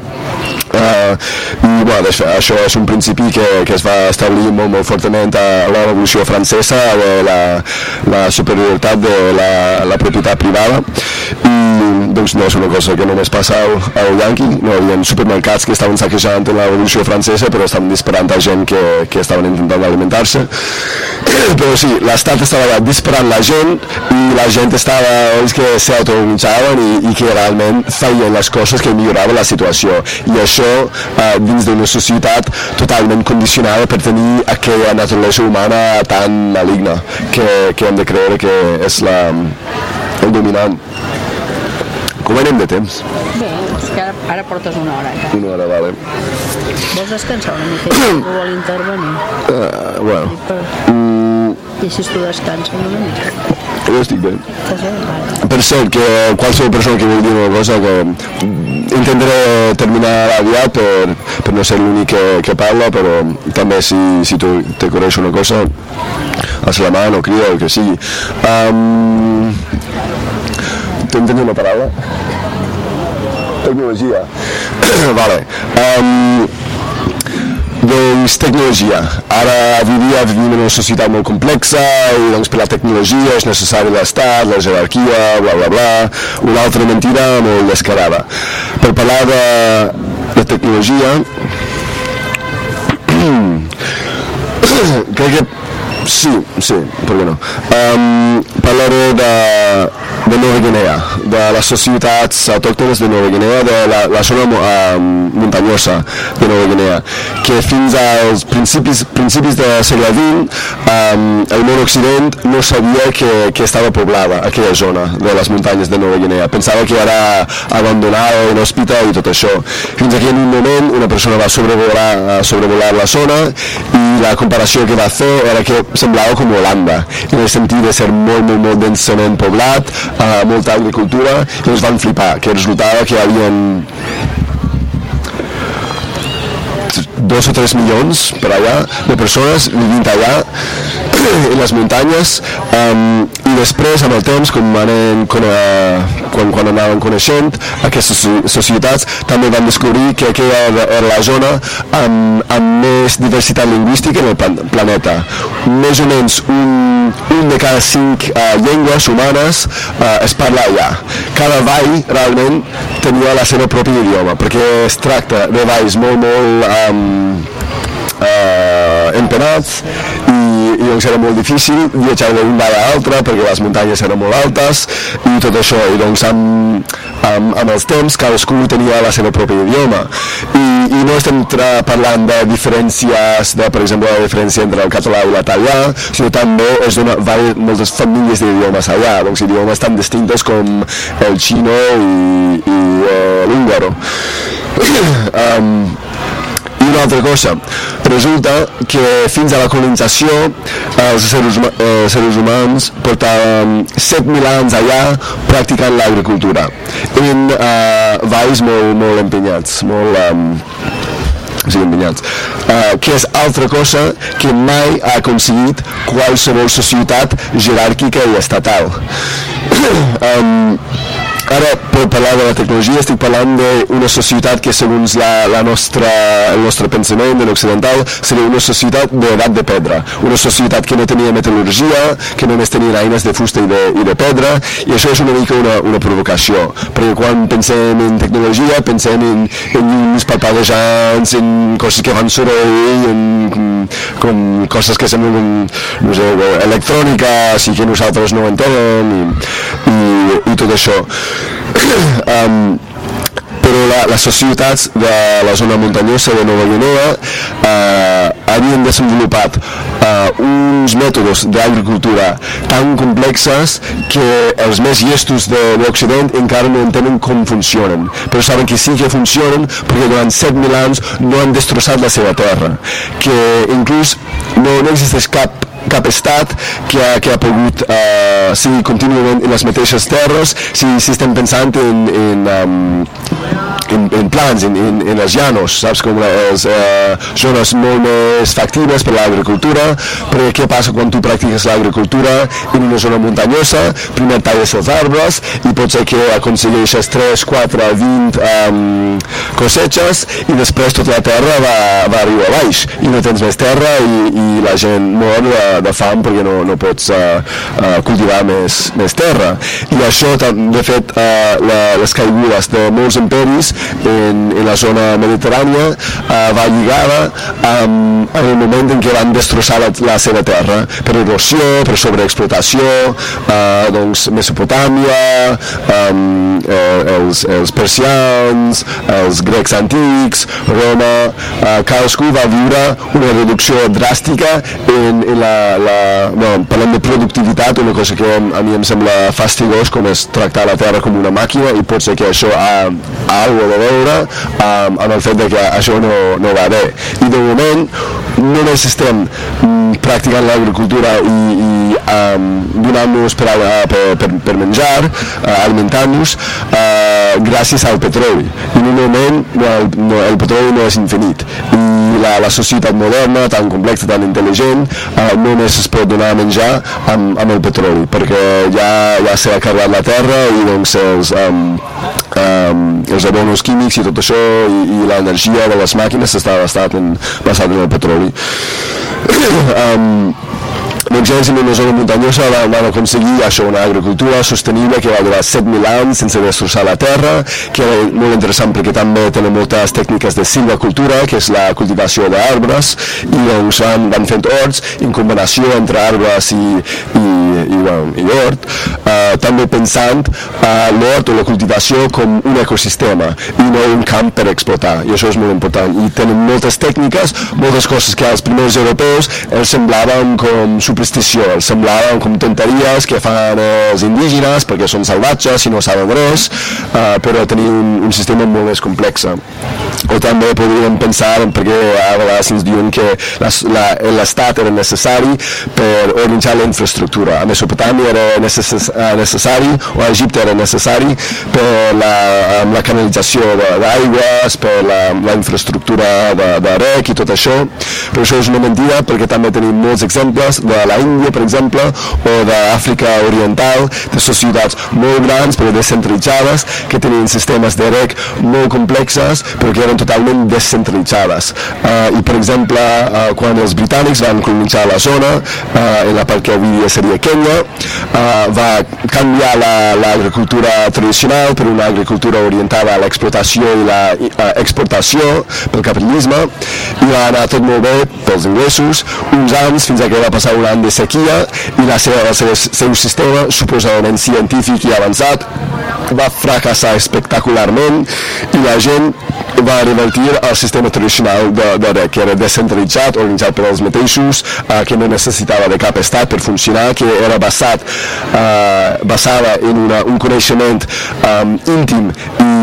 Uh, i bueno, això és un principi que, que es va establir molt, molt fortament a la Revolució Francesa de la, la superioritat de la, la propietat privada i doncs no és una cosa que només passa al, Yankee. No, hi havia supermercats que estaven saquejant la Revolució Francesa però estaven disparant a gent que, que estaven intentant alimentar-se. Però sí, l'estat estava disparant la gent i la gent estava els que s'autoorganitzaven i, i que realment feien les coses que milloraven la situació. I això eh, dins d'una societat totalment condicionada per tenir aquella naturalesa humana tan maligna que, que hem de creure que és la, el dominant. Com anem de temps? Bé, és que ara, ara portes una hora. Ja. Una hora, vale. Vols descansar una mica? Algú vol intervenir? Uh, bueno. Per... Mm. I així tu descanses una mica. Jo estic bé. Estàs bé? Vale. Per cert, que qualsevol persona que vulgui una cosa que intentaré terminar aviat per, per no ser l'únic que, que parla, però també si, si tu te coneix una cosa, alça la mà, no crida, el que sigui. Um, T'entens una paraula? Tecnologia. vale. Um, doncs tecnologia. Ara avui dia vivim en una societat molt complexa i doncs per la tecnologia és necessari l'estat, la jerarquia, bla bla bla, una altra mentida molt descarada. Per parlar de, de tecnologia, crec que Sí, sí, per què no? Um, parlaré de, de Nova Guinea, de les societats autòctones de Nova Guinea, de la, la zona um, muntanyosa de Nova Guinea, que fins als principis, principis del segle XX um, el món occident no sabia que, que estava poblada aquella zona de les muntanyes de Nova Guinea. Pensava que era abandonada, inhòspita i tot això. Fins que en un moment una persona va sobrevolar, sobrevolar la zona i la comparació que va fer era que semblava com Holanda, en el sentit de ser molt, molt, molt densament poblat, eh, molta agricultura, i ens van flipar, que resultava que hi havia dos o tres milions per allà de persones vivint allà en les muntanyes um, i després amb el temps com anem, quan, quan, quan anàvem coneixent aquestes societats també van descobrir que aquella era la zona amb, amb més diversitat lingüística en el planeta. Més o menys un, un de cada cinc uh, llengües humanes uh, es parla allà. Cada vall realment tenia la seva pròpia idioma perquè es tracta de valls molt molt um, eh, empenats i, doncs era molt difícil. Viatjar d'un vall a l'altre perquè les muntanyes eren molt altes i tot això i doncs amb, amb, amb els temps cadascú tenia la seva pròpia idioma. I, i no estem parlant de diferències de, per exemple, la diferència entre el català i l'italià sinó també es dona moltes famílies d'idiomes allà. Doncs idiomes tan distintos com el xino i, i uh, l'húngaro. Um, i una altra cosa, resulta que fins a la colonització els seres, eh, humans portaven 7.000 anys allà practicant l'agricultura en eh, valls molt, molt empenyats, molt... Eh, o sigui, uh, que és altra cosa que mai ha aconseguit qualsevol societat jeràrquica i estatal. um, Ara, per parlar de la tecnologia, estic parlant d'una societat que, segons la, la nostra, el nostre pensament de l'occidental, seria una societat d'edat de pedra. Una societat que no tenia metal·lurgia, que només tenia eines de fusta i de, i de pedra, i això és una mica una, una provocació. Perquè quan pensem en tecnologia, pensem en, en llums palpadejants, en coses que fan soroll, en com coses que semblen, no sé, electrònica, i que nosaltres no entenem, i, i, i tot això um, però la, les societats de la zona muntanyosa de Nova Guinea eh, havien desenvolupat eh, uns mètodes d'agricultura tan complexes que els més llestos de l'Occident encara no entenen com funcionen. Però saben que sí que funcionen perquè durant 7.000 anys no han destrossat la seva terra. Que inclús no, no existeix cap cap estat que ha, que ha pogut uh, seguir contínuament en les mateixes terres si, si estem pensant en, en, um, en, en plans, en, en, en els llanos, saps, com les uh, zones molt més factibles per l'agricultura, però què passa quan tu practiques l'agricultura en una zona muntanyosa, primer talles els arbres i pot ser que aconsegueixes 3, 4, 20 um, cosetges i després tota la terra va, va arribar a baix i no tens més terra i, i la gent mor de, fam perquè no, no pots uh, uh, cultivar més, més terra. I això de fet uh, la, les caigudes de molts imperis en, en la zona mediterrània uh, va lligada amb, en el moment en què van destrossar la, la seva terra per erosió, per sobreexplotació uh, doncs Mesopotàmia um, eh, els, els persians els grecs antics Roma, uh, cadascú va viure una reducció dràstica en, en la, la, bueno, parlem de productivitat, una cosa que a mi em sembla fastigós com és tractar la Terra com una màquina i pot ser que això ha, ha alguna de veure amb, amb el fet de que això no, no va bé. I de moment només estem mm, practicant l'agricultura i, i um, donant-nos per, per, per, per menjar, uh, alimentant-nos uh, gràcies al petroli. I en un moment no, el, no, el petroli no és infinit. I la, la societat moderna, tan complexa, tan intel·ligent, uh, només es pot donar a menjar amb, amb el petroli, perquè ja, ja s'ha carregat la terra i doncs els, um, um, els abonos químics i tot això i, i l'energia de les màquines està basat en, basat en el petroli. um, ells en una zona muntanyosa van, van aconseguir això, una agricultura sostenible que va durar 7.000 anys sense destrossar la terra, que era molt interessant perquè també tenen moltes tècniques de silvicultura, que és la cultivació d'arbres, i doncs van, van fent horts en combinació entre arbres i, i, i, bueno, i hort, uh, també pensant uh, l'hort o la cultivació com un ecosistema i no un camp per explotar, i això és molt important. I tenen moltes tècniques, moltes coses que als primers europeus els semblaven com super superstició, els semblaven com tonteries que fan els indígenes perquè són salvatges i no saben res, uh, però tenir un, un sistema molt més complex. O també podríem pensar, perquè a vegades ens diuen que l'Estat era necessari per organitzar la infraestructura. A Mesopotàmia era necess necessari, o a Egipte era necessari per la, amb la canalització d'aigües, per la, la infraestructura de, de rec i tot això, però això és una mentida perquè també tenim molts exemples de la Índia, per exemple, o d'Àfrica Oriental, de societats molt grans però descentralitzades, que tenien sistemes de rec molt complexes però que eren totalment descentralitzades. Uh, I, per exemple, uh, quan els britànics van colonitzar la zona, uh, en la part que avui dia seria Kenya, uh, va canviar l'agricultura la, tradicional per una agricultura orientada a l'explotació i l'exportació pel capitalisme i va anar tot molt bé pels ingressos, uns anys fins a que va passar un any de sequia i la seva, el seu, seu sistema suposadament científic i avançat va fracassar espectacularment i la gent va revertir el sistema tradicional de, de REC, que era descentralitzat, organitzat per els mateixos, eh, que no necessitava de cap estat per funcionar, que era basat, eh, basada en una, un coneixement eh, íntim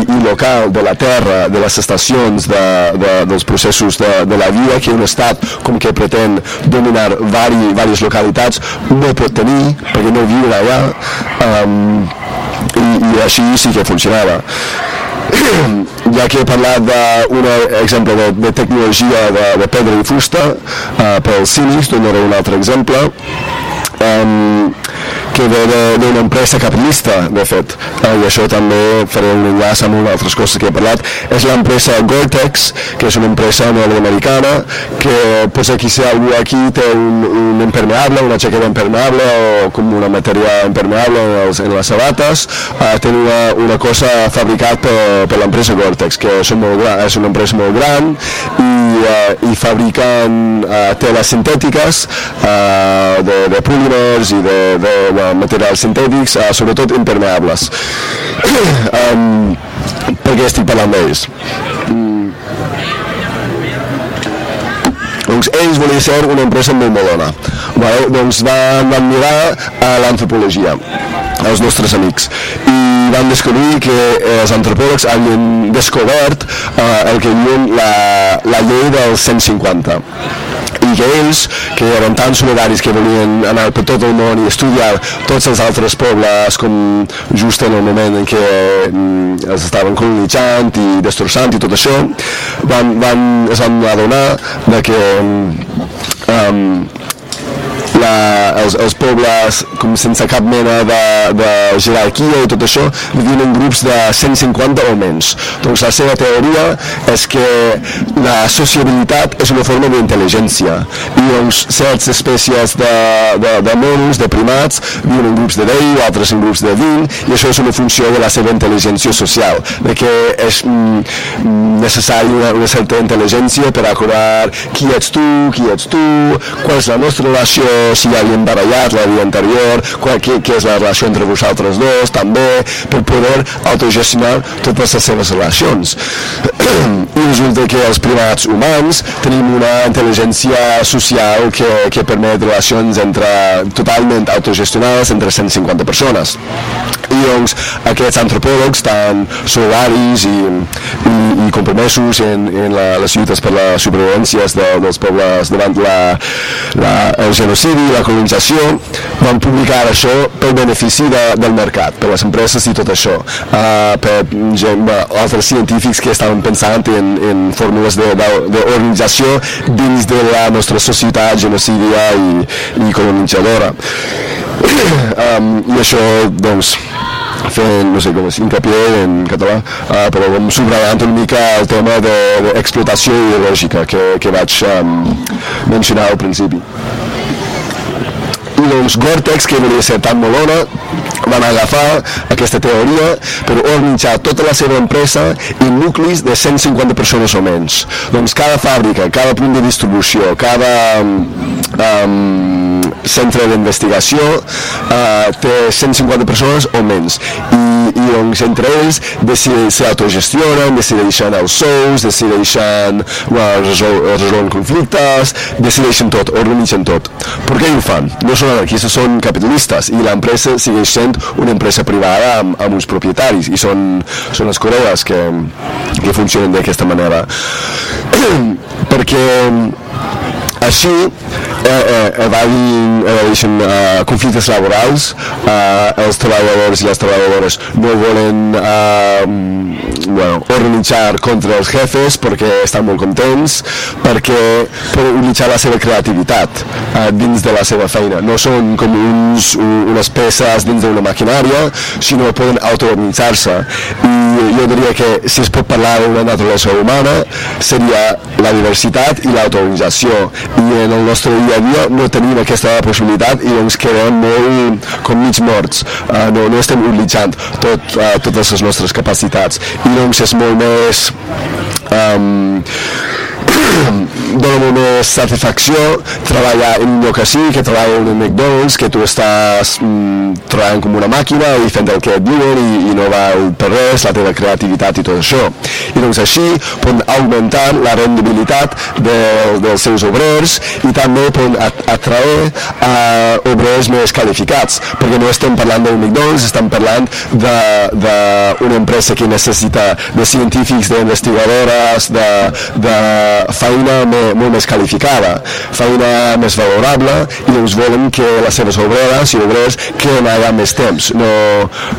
i, local de la terra, de les estacions, de, de, dels processos de, de la vida, que un estat com que pretén dominar vari, diverses localitats no pot tenir, perquè no viu allà, um, i, i així sí que funcionava. Ja que he parlat d'un exemple de, de tecnologia de, de pedra i fusta uh, pels cínics, donaré un altre exemple. Um, que ve d'una empresa capitalista, de fet, eh, i això també faré un enllaç amb unes altres coses que he parlat, és l'empresa Gore-Tex, que és una empresa nord-americana, que potser qui si algú aquí té un, un impermeable, una jaqueta impermeable o com una matèria impermeable en, els, en les sabates, eh, té una, una cosa fabricat per, per l'empresa Gore-Tex, que és, molt gran, és una empresa molt gran i, eh, i fabriquen eh, teles sintètiques eh, de, de polímers i de, de, de materials sintètics, uh, sobretot impermeables. um, per què estic parlant d'ells? Mm. Doncs ells volien ser una empresa molt molona. Vale? Doncs van, van mirar a l'antropologia, els nostres amics, i van descobrir que els antropòlegs havien descobert uh, el que diuen la, la llei del 150 i que ells, que tan solidaris que volien anar per tot el món i estudiar tots els altres pobles com just en el moment en què mm, els estaven colonitzant i destrossant i tot això, van, van, es van adonar de que um, la, els, els pobles com sense cap mena de, de jerarquia i tot això vivien en grups de 150 o menys. Doncs la seva teoria és que la sociabilitat és una forma d'intel·ligència. I doncs certes espècies de, de, de monos, de primats viuen en grups de 10, altres en grups de 20 i això és una funció de la seva intel·ligència social de que és mm, necessari una, una certa intel·ligència per acordar qui ets tu, qui ets tu qual és la nostra relació si ja havien barallat la dia anterior, qual, què, què és la relació entre vosaltres dos, també, per poder autogestionar totes les seves relacions. I resulta que els privats humans tenim una intel·ligència social que, que permet relacions entre, totalment autogestionades entre 150 persones. I doncs aquests antropòlegs tan solidaris i, i, i compromesos en, en la, les lluites per les supervivències de, dels pobles davant la, la, el genocidi i la colonització van publicar això pel benefici de, del mercat, per les empreses i tot això, uh, per gent, altres científics que estaven pensant en, en fórmules d'organització dins de la nostra societat genocídia i, i colonitzadora. um, I això, doncs, fent, no sé com és, hincapié en català, uh, però com subratllant una mica el tema d'explotació de, ideològica que, que vaig um, mencionar al principi i doncs Gore-Tex, que volia ser tan molona, van agafar aquesta teoria per organitzar tota la seva empresa en nuclis de 150 persones o menys. Doncs cada fàbrica, cada punt de distribució, cada um, centre d'investigació uh, té 150 persones o menys. I, i doncs entre ells s'autogestionen, decideixen els sous, decideixen well, resolen conflictes, decideixen tot, organitzen tot. Per què ho fan? No són anarquistes, són capitalistes i l'empresa segueix sent una empresa privada amb, amb uns propietaris i són, són les corees que, que funcionen d'aquesta manera perquè així eh, eh, evaden, evadeixen eh, conflictes laborals, eh, els treballadors i les treballadores no volen eh, bueno, organitzar contra els jefes perquè estan molt contents, perquè poden utilitzar la seva creativitat eh, dins de la seva feina. No són com uns, unes peces dins d'una maquinària, sinó poden autoorganitzar-se. I jo diria que si es pot parlar d'una naturalesa humana seria la diversitat i l'autoorganització i en el nostre dia a dia no tenim aquesta possibilitat i ens quedem molt com mig morts. Uh, no, no estem utilitzant tot, uh, totes les nostres capacitats. I doncs és molt més um, dona molt més satisfacció treballar en un lloc així que treballar en un McDonald's que tu estàs mm, treballant com una màquina i fent el que et diuen i, i no va per res la teva creativitat i tot això. I doncs així poden augmentar la rendibilitat de, dels seus obrers i també poden atraer a obrers més qualificats perquè no estem parlant d'un McDonald's estem parlant d'una empresa que necessita de científics, d'investigadores de, de feina molt més qualificada, feina més valorable i doncs volen que les seves obreres i obrers queden allà més temps, no,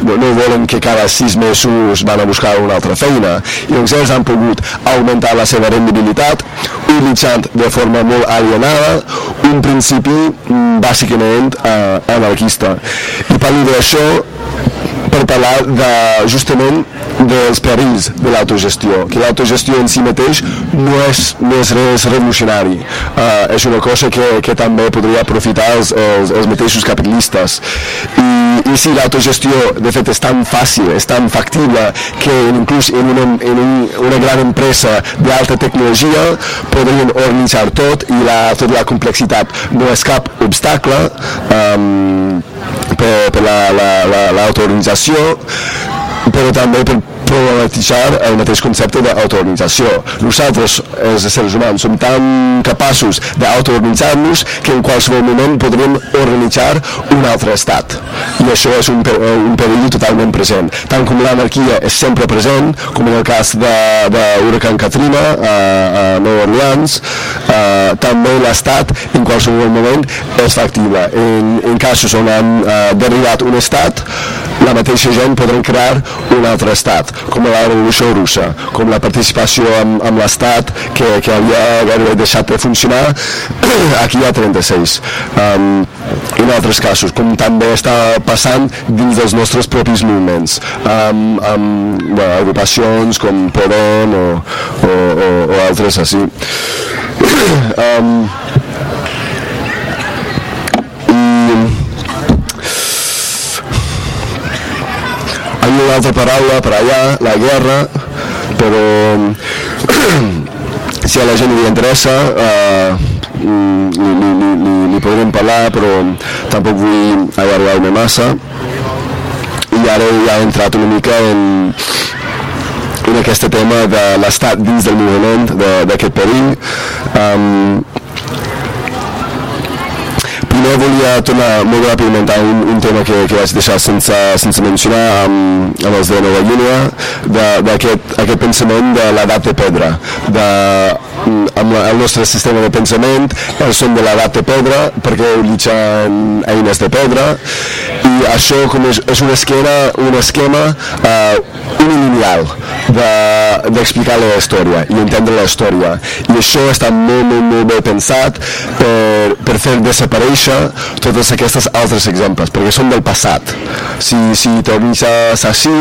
no, no volen que cada sis mesos van a buscar una altra feina. I doncs ells han pogut augmentar la seva rendibilitat utilitzant de forma molt alienada un principi mm, bàsicament eh, anarquista. I parlo d'això per parlar de, justament dels perills de l'autogestió, que l'autogestió en si mateix no és, no és res revolucionari, uh, és una cosa que, que també podria aprofitar els, els, els mateixos capitalistes. I, i si l'autogestió de fet és tan fàcil, és tan factible que inclús en una, en un, una gran empresa d'alta tecnologia podrien organitzar tot i la, tota la complexitat no és cap obstacle um, per, per l'autoorganització la, la, però també per problematitzar el mateix concepte d'autoorganització. Nosaltres, els éssers humans, som tan capaços d'autoorganitzar-nos que en qualsevol moment podríem organitzar un altre estat. I això és un, un perill totalment present. Tant com l'anarquia és sempre present, com en el cas de, de Huracan Katrina a, a Nova Orleans, eh, també l'estat en qualsevol moment és factible. En, en casos on han eh, derivat un estat, la mateixa gent podran crear un altre estat, com la revolució russa, com la participació amb, amb l'Estat que, que havia gairebé deixat de funcionar aquí a 36. Um, en altres casos, com també està passant dins dels nostres propis moviments, amb, amb bueno, agrupacions com Podem o, o, o, o altres així. um, una altra paraula per allà, la guerra, però si a la gent li interessa eh, li, li, li, li podrem parlar, però tampoc vull allargar-me massa. I ara ja he entrat una mica en, en aquest tema de l'estat dins del moviment d'aquest perill. Um, primer volia tornar molt ràpidament a un, un tema que, que vaig deixar sense, sense mencionar amb, amb els de Nova Guinea, d'aquest aquest pensament de l'edat de pedra, de, amb la, el nostre sistema de pensament, el són de l'edat de pedra, perquè utilitzen eines de pedra, i això com és, és un esquema, un esquema eh, unilineal d'explicar de, la història i entendre la història. I això està molt, molt, molt bé pensat per, per fer desaparèixer totes aquestes altres exemples, perquè són del passat. Si, si t'organitzes així,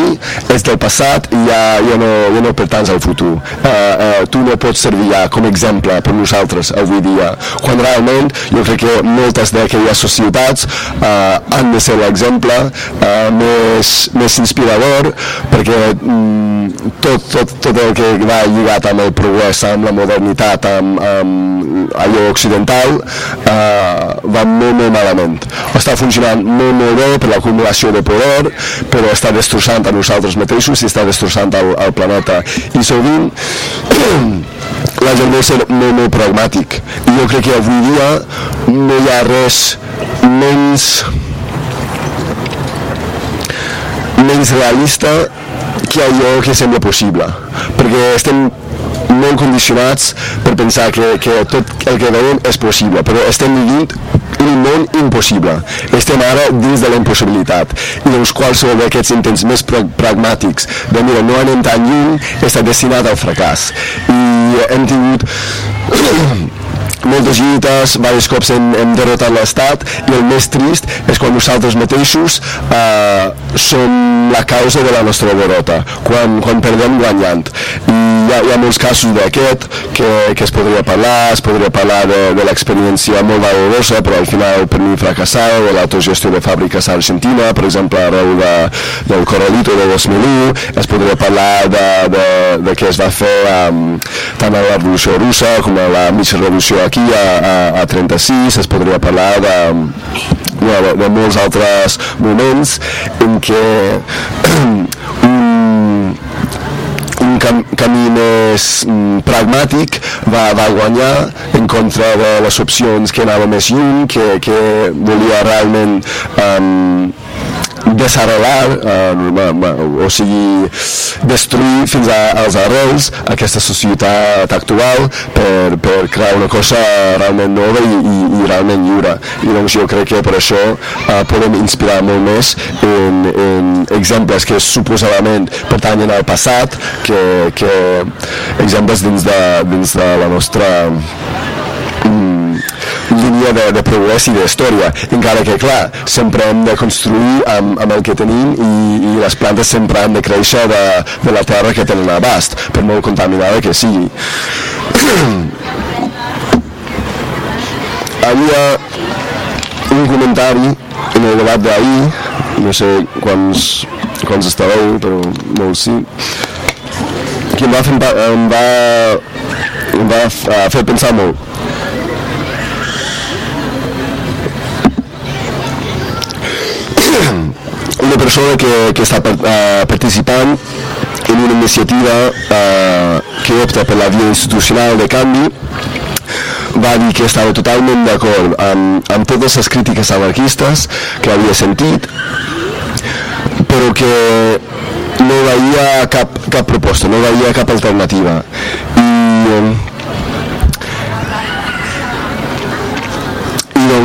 és del passat i ja, ja, no, ja no pertans al futur. Uh, uh, tu no pots servir ja com exemple per nosaltres avui dia, quan realment jo crec que moltes d'aquelles societats uh, han de ser l'exemple uh, més, més inspirador, perquè um, tot, tot, tot el que va lligat amb el progrés, amb la modernitat, amb, amb allò occidental, uh, va molt, molt malament. Està funcionant molt, molt bé per l'acumulació de poder, però està destrossant a nosaltres mateixos i està destrossant el, el planeta. I sovint la gent vol ser molt, molt pragmàtic. I jo crec que avui dia no hi ha res menys menys realista que allò que sembla possible perquè estem molt condicionats per pensar que, que tot el que veiem és possible però estem vivint un món impossible. Estem ara dins de la impossibilitat. I doncs qualsevol d'aquests intents més pragmàtics de mira, no anem tan lluny, està destinat al fracàs. I hem tingut moltes lluites, diversos cops hem, hem derrotat l'estat i el més trist és quan nosaltres mateixos eh, som la causa de la nostra derrota, quan, quan perdem guanyant. I hi ha, hi ha molts casos d'aquest que, que es podria parlar, es podria parlar de, de l'experiència molt valorosa, però al final per mi fracassada, de l'autogestió de fàbriques a Argentina, per exemple arreu de, del Corralito de 2001, es podria parlar de, de, de què es va fer um, tant a la Revolució Russa com a la mitja revolució aquí a, a, a 36, es podria parlar de, de, de molts altres moments en què un, un cam camí més mm, pragmàtic va, va guanyar en contra de les opcions que anava més lluny, que, que volia realment um, desarrelar, eh, o sigui, destruir fins a, als arrels aquesta societat actual per, per crear una cosa realment nova i, i, i realment lliure. I doncs jo crec que per això eh, podem inspirar molt més en, en exemples que suposadament pertanyen al passat que, que exemples dins de, dins de la nostra línia de, de progrés i d'història, encara que, clar, sempre hem de construir amb, amb el que tenim i, i les plantes sempre han de créixer de, de la terra que tenen abast, per molt contaminada que sigui. Havia un comentari en el debat d'ahir, no sé quants, quants estàveu, però molts sí, que em va fer, em va, em va fer pensar molt una persona que, que està uh, participant en una iniciativa uh, que opta per la via institucional de canvi va dir que estava totalment d'acord amb, amb totes les crítiques anarquistes que havia sentit però que no veia cap, cap proposta, no veia cap alternativa. I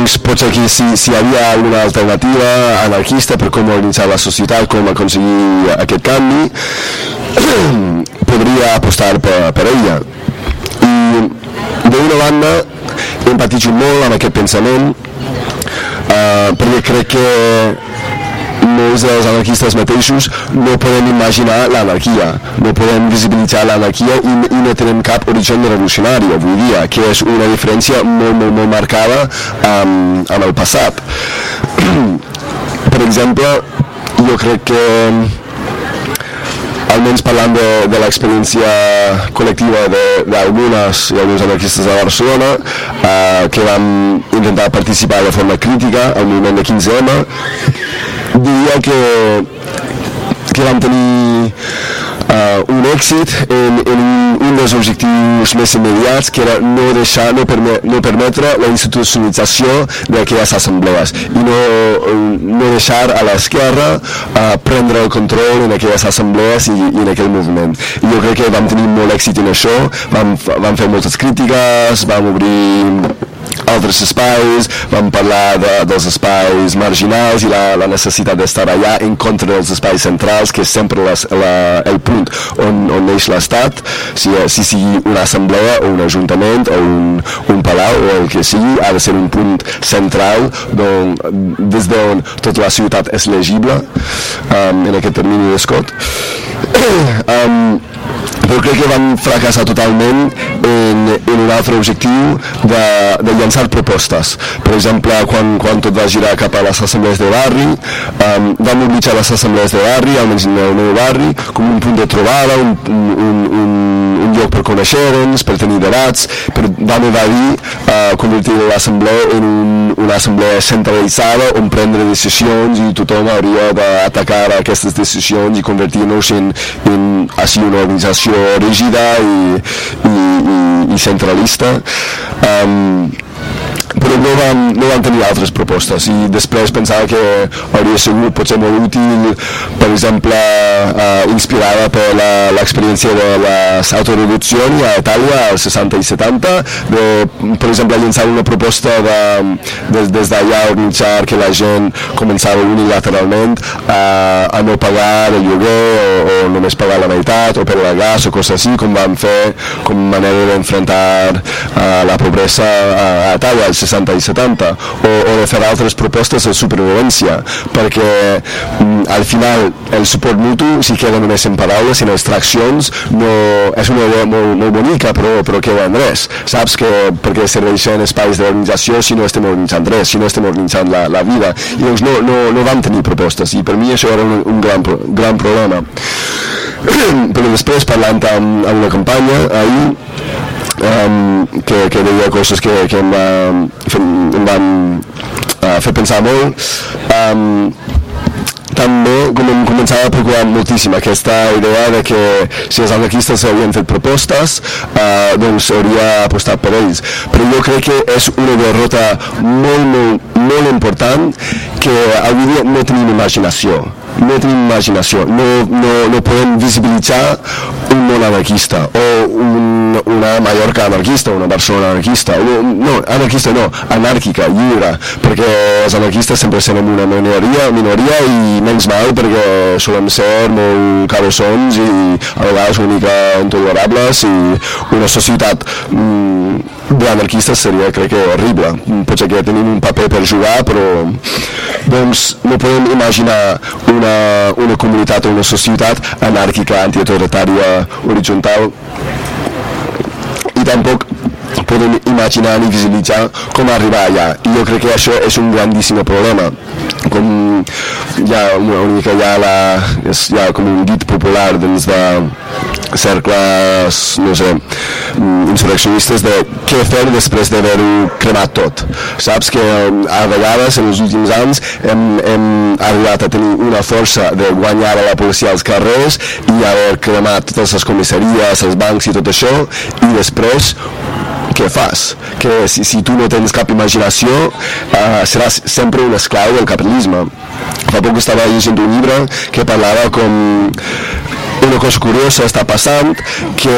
doncs potser aquí si, si hi havia alguna alternativa anarquista per com organitzar la societat, com aconseguir aquest canvi, podria apostar per, per ella. I d'una banda empatitzo molt amb aquest pensament eh, perquè crec que molts dels anarquistes mateixos no podem imaginar l'anarquia, no podem visibilitzar l'anarquia i, i no tenem cap origen revolucionari avui dia, que és una diferència molt, molt, molt marcada amb, amb el passat. per exemple, jo crec que almenys parlant de, de l'experiència col·lectiva d'algunes i alguns anarquistes de Barcelona eh, que vam intentar participar de forma crítica al moviment de 15M diria que, que vam tenir uh, un èxit en, en un dels objectius més immediats que era no deixar, no, perme, no permetre la institucionalització d'aquelles assemblees i no, no deixar a l'esquerra uh, prendre el control en aquelles assemblees i, i en aquell moviment. I jo crec que vam tenir molt èxit en això, vam, vam fer moltes crítiques, vam obrir altres espais, vam parlar de, dels espais marginals i la, la necessitat d'estar allà en contra dels espais centrals, que és sempre les, la, el punt on, on neix l'Estat, si, si sigui una assemblea o un ajuntament o un, un palau o el que sigui, ha de ser un punt central don, des d'on tota la ciutat és legible um, en aquest termini d'escot. um, però crec que van fracassar totalment en, en un altre objectiu de, de llançar propostes. Per exemple, quan, quan tot va girar cap a les assemblees de barri, um, vam mobilitzar les assemblees de barri, almenys en el meu barri, com un punt de trobada, un, un, un, un lloc per conèixer-nos, per tenir debats, però vam evadir uh, convertir l'assemblea en un, una assemblea centralitzada on prendre decisions i tothom hauria d'atacar aquestes decisions i convertir-nos en, en així una organització rígida i, i, i, i centralista. Um, però no vam, no vam tenir altres propostes. I després pensava que hauria sigut potser molt útil per exemple uh, inspirada per l'experiència de les autoreduccions a Itàlia als 60 i 70 de, per exemple llançar una proposta de, de, des d'allà organitzar que la gent començava unilateralment a, a no pagar el lloguer o, o només pagar la meitat o per la gas o coses així com vam fer com manera d'enfrontar uh, la pobresa a, a Itàlia als 60 i 70 o, o de fer altres propostes de supervivència perquè mm, al final el suport mutu si queda només en paraules, en extraccions no, és una idea molt, molt bonica però, però queda en res. Saps que perquè serveixen espais d'organització si no estem organitzant res, si no estem organitzant la, la vida. I doncs no, no, no vam tenir propostes i per mi això era un, un gran, gran problema però després parlant amb, amb una campanya ahir um, que, que deia coses que, que em, va, em van uh, fer pensar molt um, també com em començava a preocupar moltíssim aquesta idea de que si els anarquistes havien fet propostes eh, doncs hauria apostat per ells. Però jo crec que és una derrota molt, molt, molt important que avui dia no tenim imaginació no tenim imaginació, no, no, no podem visibilitzar un món anarquista o un, una Mallorca anarquista, una persona anarquista, o, no, anarquista no, anàrquica, lliure, perquè els anarquistes sempre serem una minoria, minoria i menys mal perquè solem ser molt cabeçons i a vegades una mica intolerables i una societat mm, d'anarquistes seria crec que horrible. Potser que tenim un paper per jugar però doncs no podem imaginar una, una comunitat o una societat anàrquica, antiautoritària, horitzontal. I tampoc podem imaginar ni visibilitzar com arribar allà. I jo crec que això és un grandíssim problema com ja una mica ja la, és ja com un dit popular dins de cercles no sé insurreccionistes de què fer després d'haver-ho cremat tot. Saps que a vegades en els últims anys hem, hem arribat a tenir una força de guanyar a la policia als carrers i haver cremat totes les comissaries, els bancs i tot això i després què fas? Que si, si tu no tens cap imaginació uh, seràs sempre un esclau del capitalisme. Fa poc estava llegint un llibre que parlava com una cosa curiosa està passant que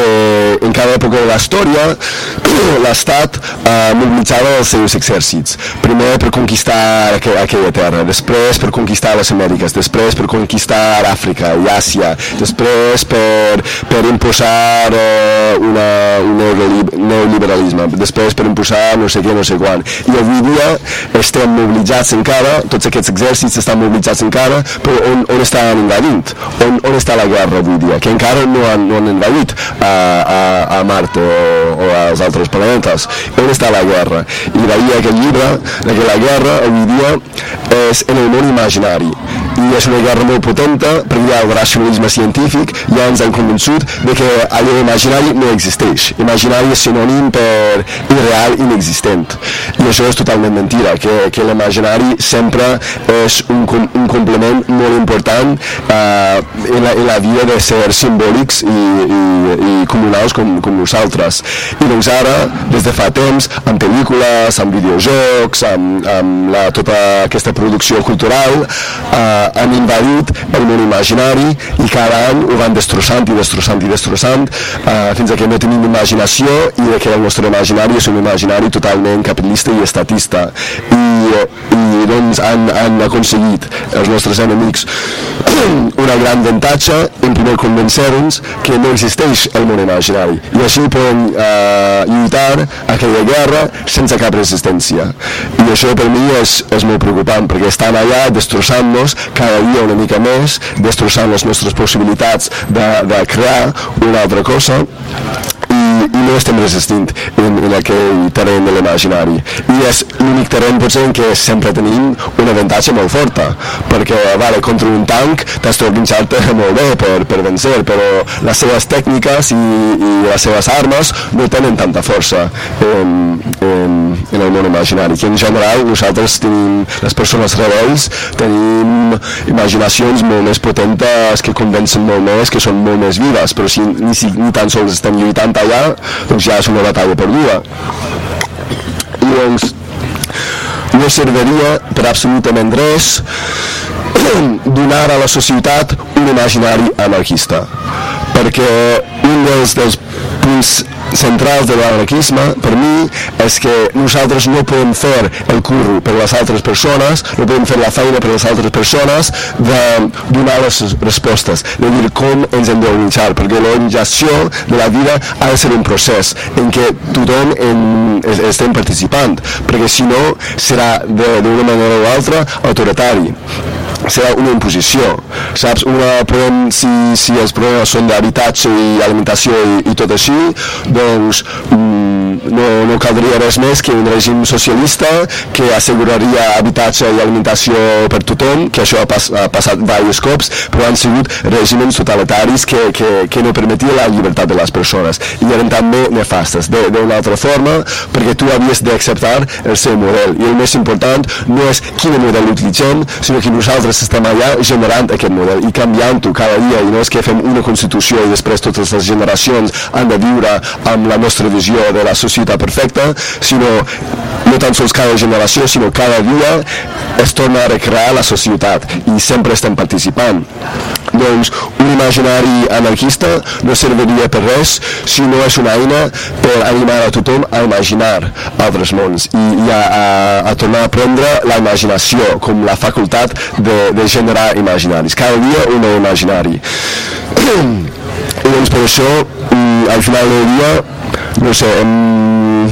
en cada època de la història l'estat eh, mobilitzava els seus exèrcits primer per conquistar aqu aquella terra després per conquistar les Amèriques després per conquistar Àfrica i Àsia després per, per imposar eh, una, un neoliberalisme després per imposar no sé què, no sé quan i avui dia estem mobilitzats encara tots aquests exèrcits estan mobilitzats encara però on, on estan invadint? On, on està la guerra avui dia, que encara no han, no han envaït a, a, a Marte o, o als altres planetes. On està la guerra? I veia aquest llibre que la guerra avui dia és en el món imaginari i és una guerra molt potenta perquè hi ha el racionalisme científic ja ens han convençut de que allò imaginari no existeix. Imaginari és sinònim per irreal, inexistent. I això és totalment mentira, que, que l'imaginari sempre és un, un complement molt important eh, en, la, en la via de ser simbòlics i, i, i comunals com, com nosaltres. I doncs ara, des de fa temps, amb pel·lícules, amb videojocs, amb, amb la, tota aquesta producció cultural, eh, han invadit el món imaginari i cada any ho van destrossant i destrossant i destrossant eh, fins que no tenim imaginació i que el nostre imaginari és un imaginari totalment capitalista i estatista. I, i doncs han, han aconseguit els nostres enemics una gran avantatge en primer convencer-nos que no existeix el món imaginari. I així podem eh, lluitar aquella guerra sense cap resistència. I això per mi és, és molt preocupant perquè estan allà destrossant-nos cada dia una mica més destrossant les nostres possibilitats de, de crear una altra cosa i no estem resistint en, en aquell terreny de l'imaginari i és l'únic terreny potser en què sempre tenim un avantatge molt forta perquè vale, contra un tanc t'has d'organitzar-te molt bé per, per vencer però les seves tècniques i, i les seves armes no tenen tanta força en, en, en el món imaginari que en general nosaltres tenim les persones rebels tenim imaginacions molt més potentes que convencen molt més, que són molt més vives però si ni, si, ni tan sols estem lluitant allà doncs ja és una batalla perduda. I doncs no serviria per absolutament res donar a la societat un imaginari anarquista perquè un dels, dels punts centrals de l'anarquisme per mi és que nosaltres no podem fer el curro per les altres persones no podem fer la feina per les altres persones de donar les respostes de dir com ens hem d'organitzar perquè l'organització de la vida ha de ser un procés en què tothom en, estem participant perquè si no serà d'una manera o altra autoritari serà una imposició saps? Una, podem, si, si els problemes són d'habitatge i alimentació i, i tot així doncs mm, no, no caldria res més que un règim socialista que asseguraria habitatge i alimentació per tothom que això ha, pas, ha passat diversos cops però han sigut règims totalitaris que, que, que no permetien la llibertat de les persones i eren també nefastes d'una altra forma perquè tu havies d'acceptar el seu model i el més important no és quin model utilitzem sinó que nosaltres nosaltres estem allà generant aquest model i canviant-ho cada dia. I no és que fem una constitució i després totes les generacions han de viure amb la nostra visió de la societat perfecta sinó no tan sols cada generació sinó cada dia es torna a recrear la societat i sempre estem participant. Doncs un imaginari anarquista no serviria per res si no és una eina per animar a tothom a imaginar altres mons. I, i a, a, a tornar a prendre la imaginació com la facultat de, de generar imaginaris. Cada dia un nou imaginari. I doncs per això mm, al final del dia no sé hem,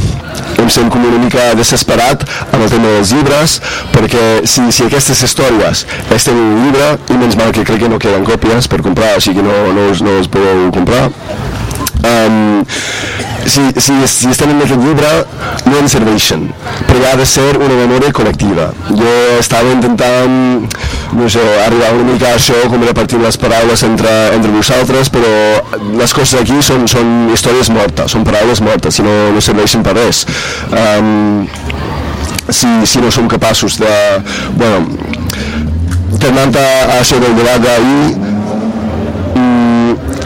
em sent com una mica desesperat amb el tema dels llibres perquè si, si aquestes històries estan en un llibre i menys mal que crec que no queden còpies per comprar sigui que no, no, no els podeu comprar um, si, si, si estan en aquest llibre no ens serveixen però ha de ser una memòria col·lectiva. Jo estava intentant no sé, arribar una mica a això com repartir les paraules entre, entre vosaltres però les coses aquí són, són històries mortes són paraules mortes si no, no serveixen per res. Um, si, si no som capaços de bueno, tornant a, a això del debat d'ahir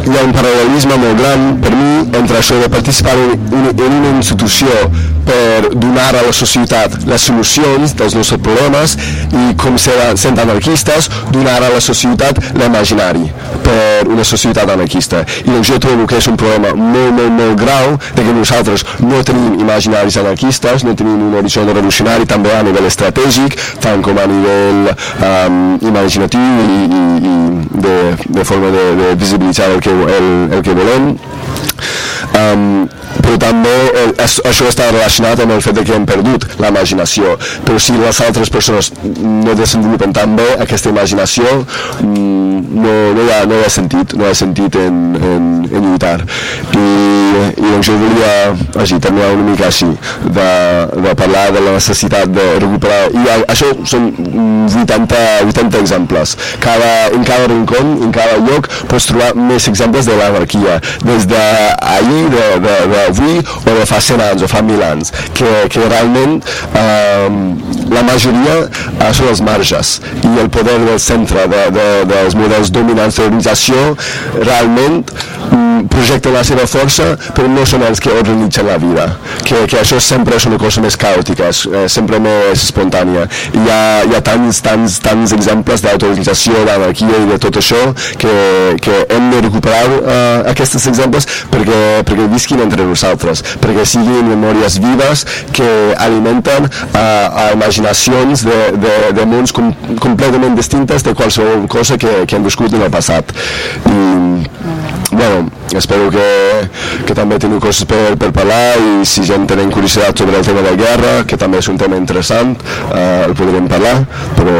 hi ha un paral·lelisme molt gran per mi entre això de participar en, una institució per donar a la societat les solucions dels nostres problemes i com ser, sent anarquistes donar a la societat l'imaginari per una societat anarquista. I doncs jo trobo que és un problema molt, molt, molt grau de que nosaltres no tenim imaginaris anarquistes, no tenim un horitzó revolucionari també a nivell estratègic tant com a nivell um, imaginatiu i, i, i de, de forma de, de visibilitzar el que, el, el que volem. Um, però també eh, això està relacionat amb el fet de que hem perdut la imaginació. Però si les altres persones no desenvolupen tan bé aquesta imaginació mm, no, no, hi, ha, no hi ha sentit no hi ha sentit en, en, en lluitar. I, i doncs jo volia així, terminar una mica així de, de parlar de la necessitat de recuperar. I això són 80, 80 exemples. Cada, en cada rincón, en cada lloc pots trobar més exemples de l'anarquia. Des d'ahir, de, de, de, avui o de fa 100 anys o fa 1.000 anys que, que realment eh, la majoria eh, són els marges. I el poder del centre de, de, dels models dominants de l'organització realment mm, projecten la seva força però no són els que organitzen la vida. Que, que això sempre és una cosa més caòtica eh, sempre més espontània. Hi ha, hi ha tants, tants, tants exemples d'autorització, d'anarquia i de tot això que, que hem de recuperar eh, aquests exemples perquè, perquè visquin entre nosaltres, perquè siguin memòries vives que alimenten a, a imaginacions de, de, de mons com, completament distintes de qualsevol cosa que, que hem viscut en el passat. I, bueno, espero que, que també teniu coses per, per parlar i si gent tenen curiositat sobre el tema de guerra, que també és un tema interessant, eh, el podrem parlar, però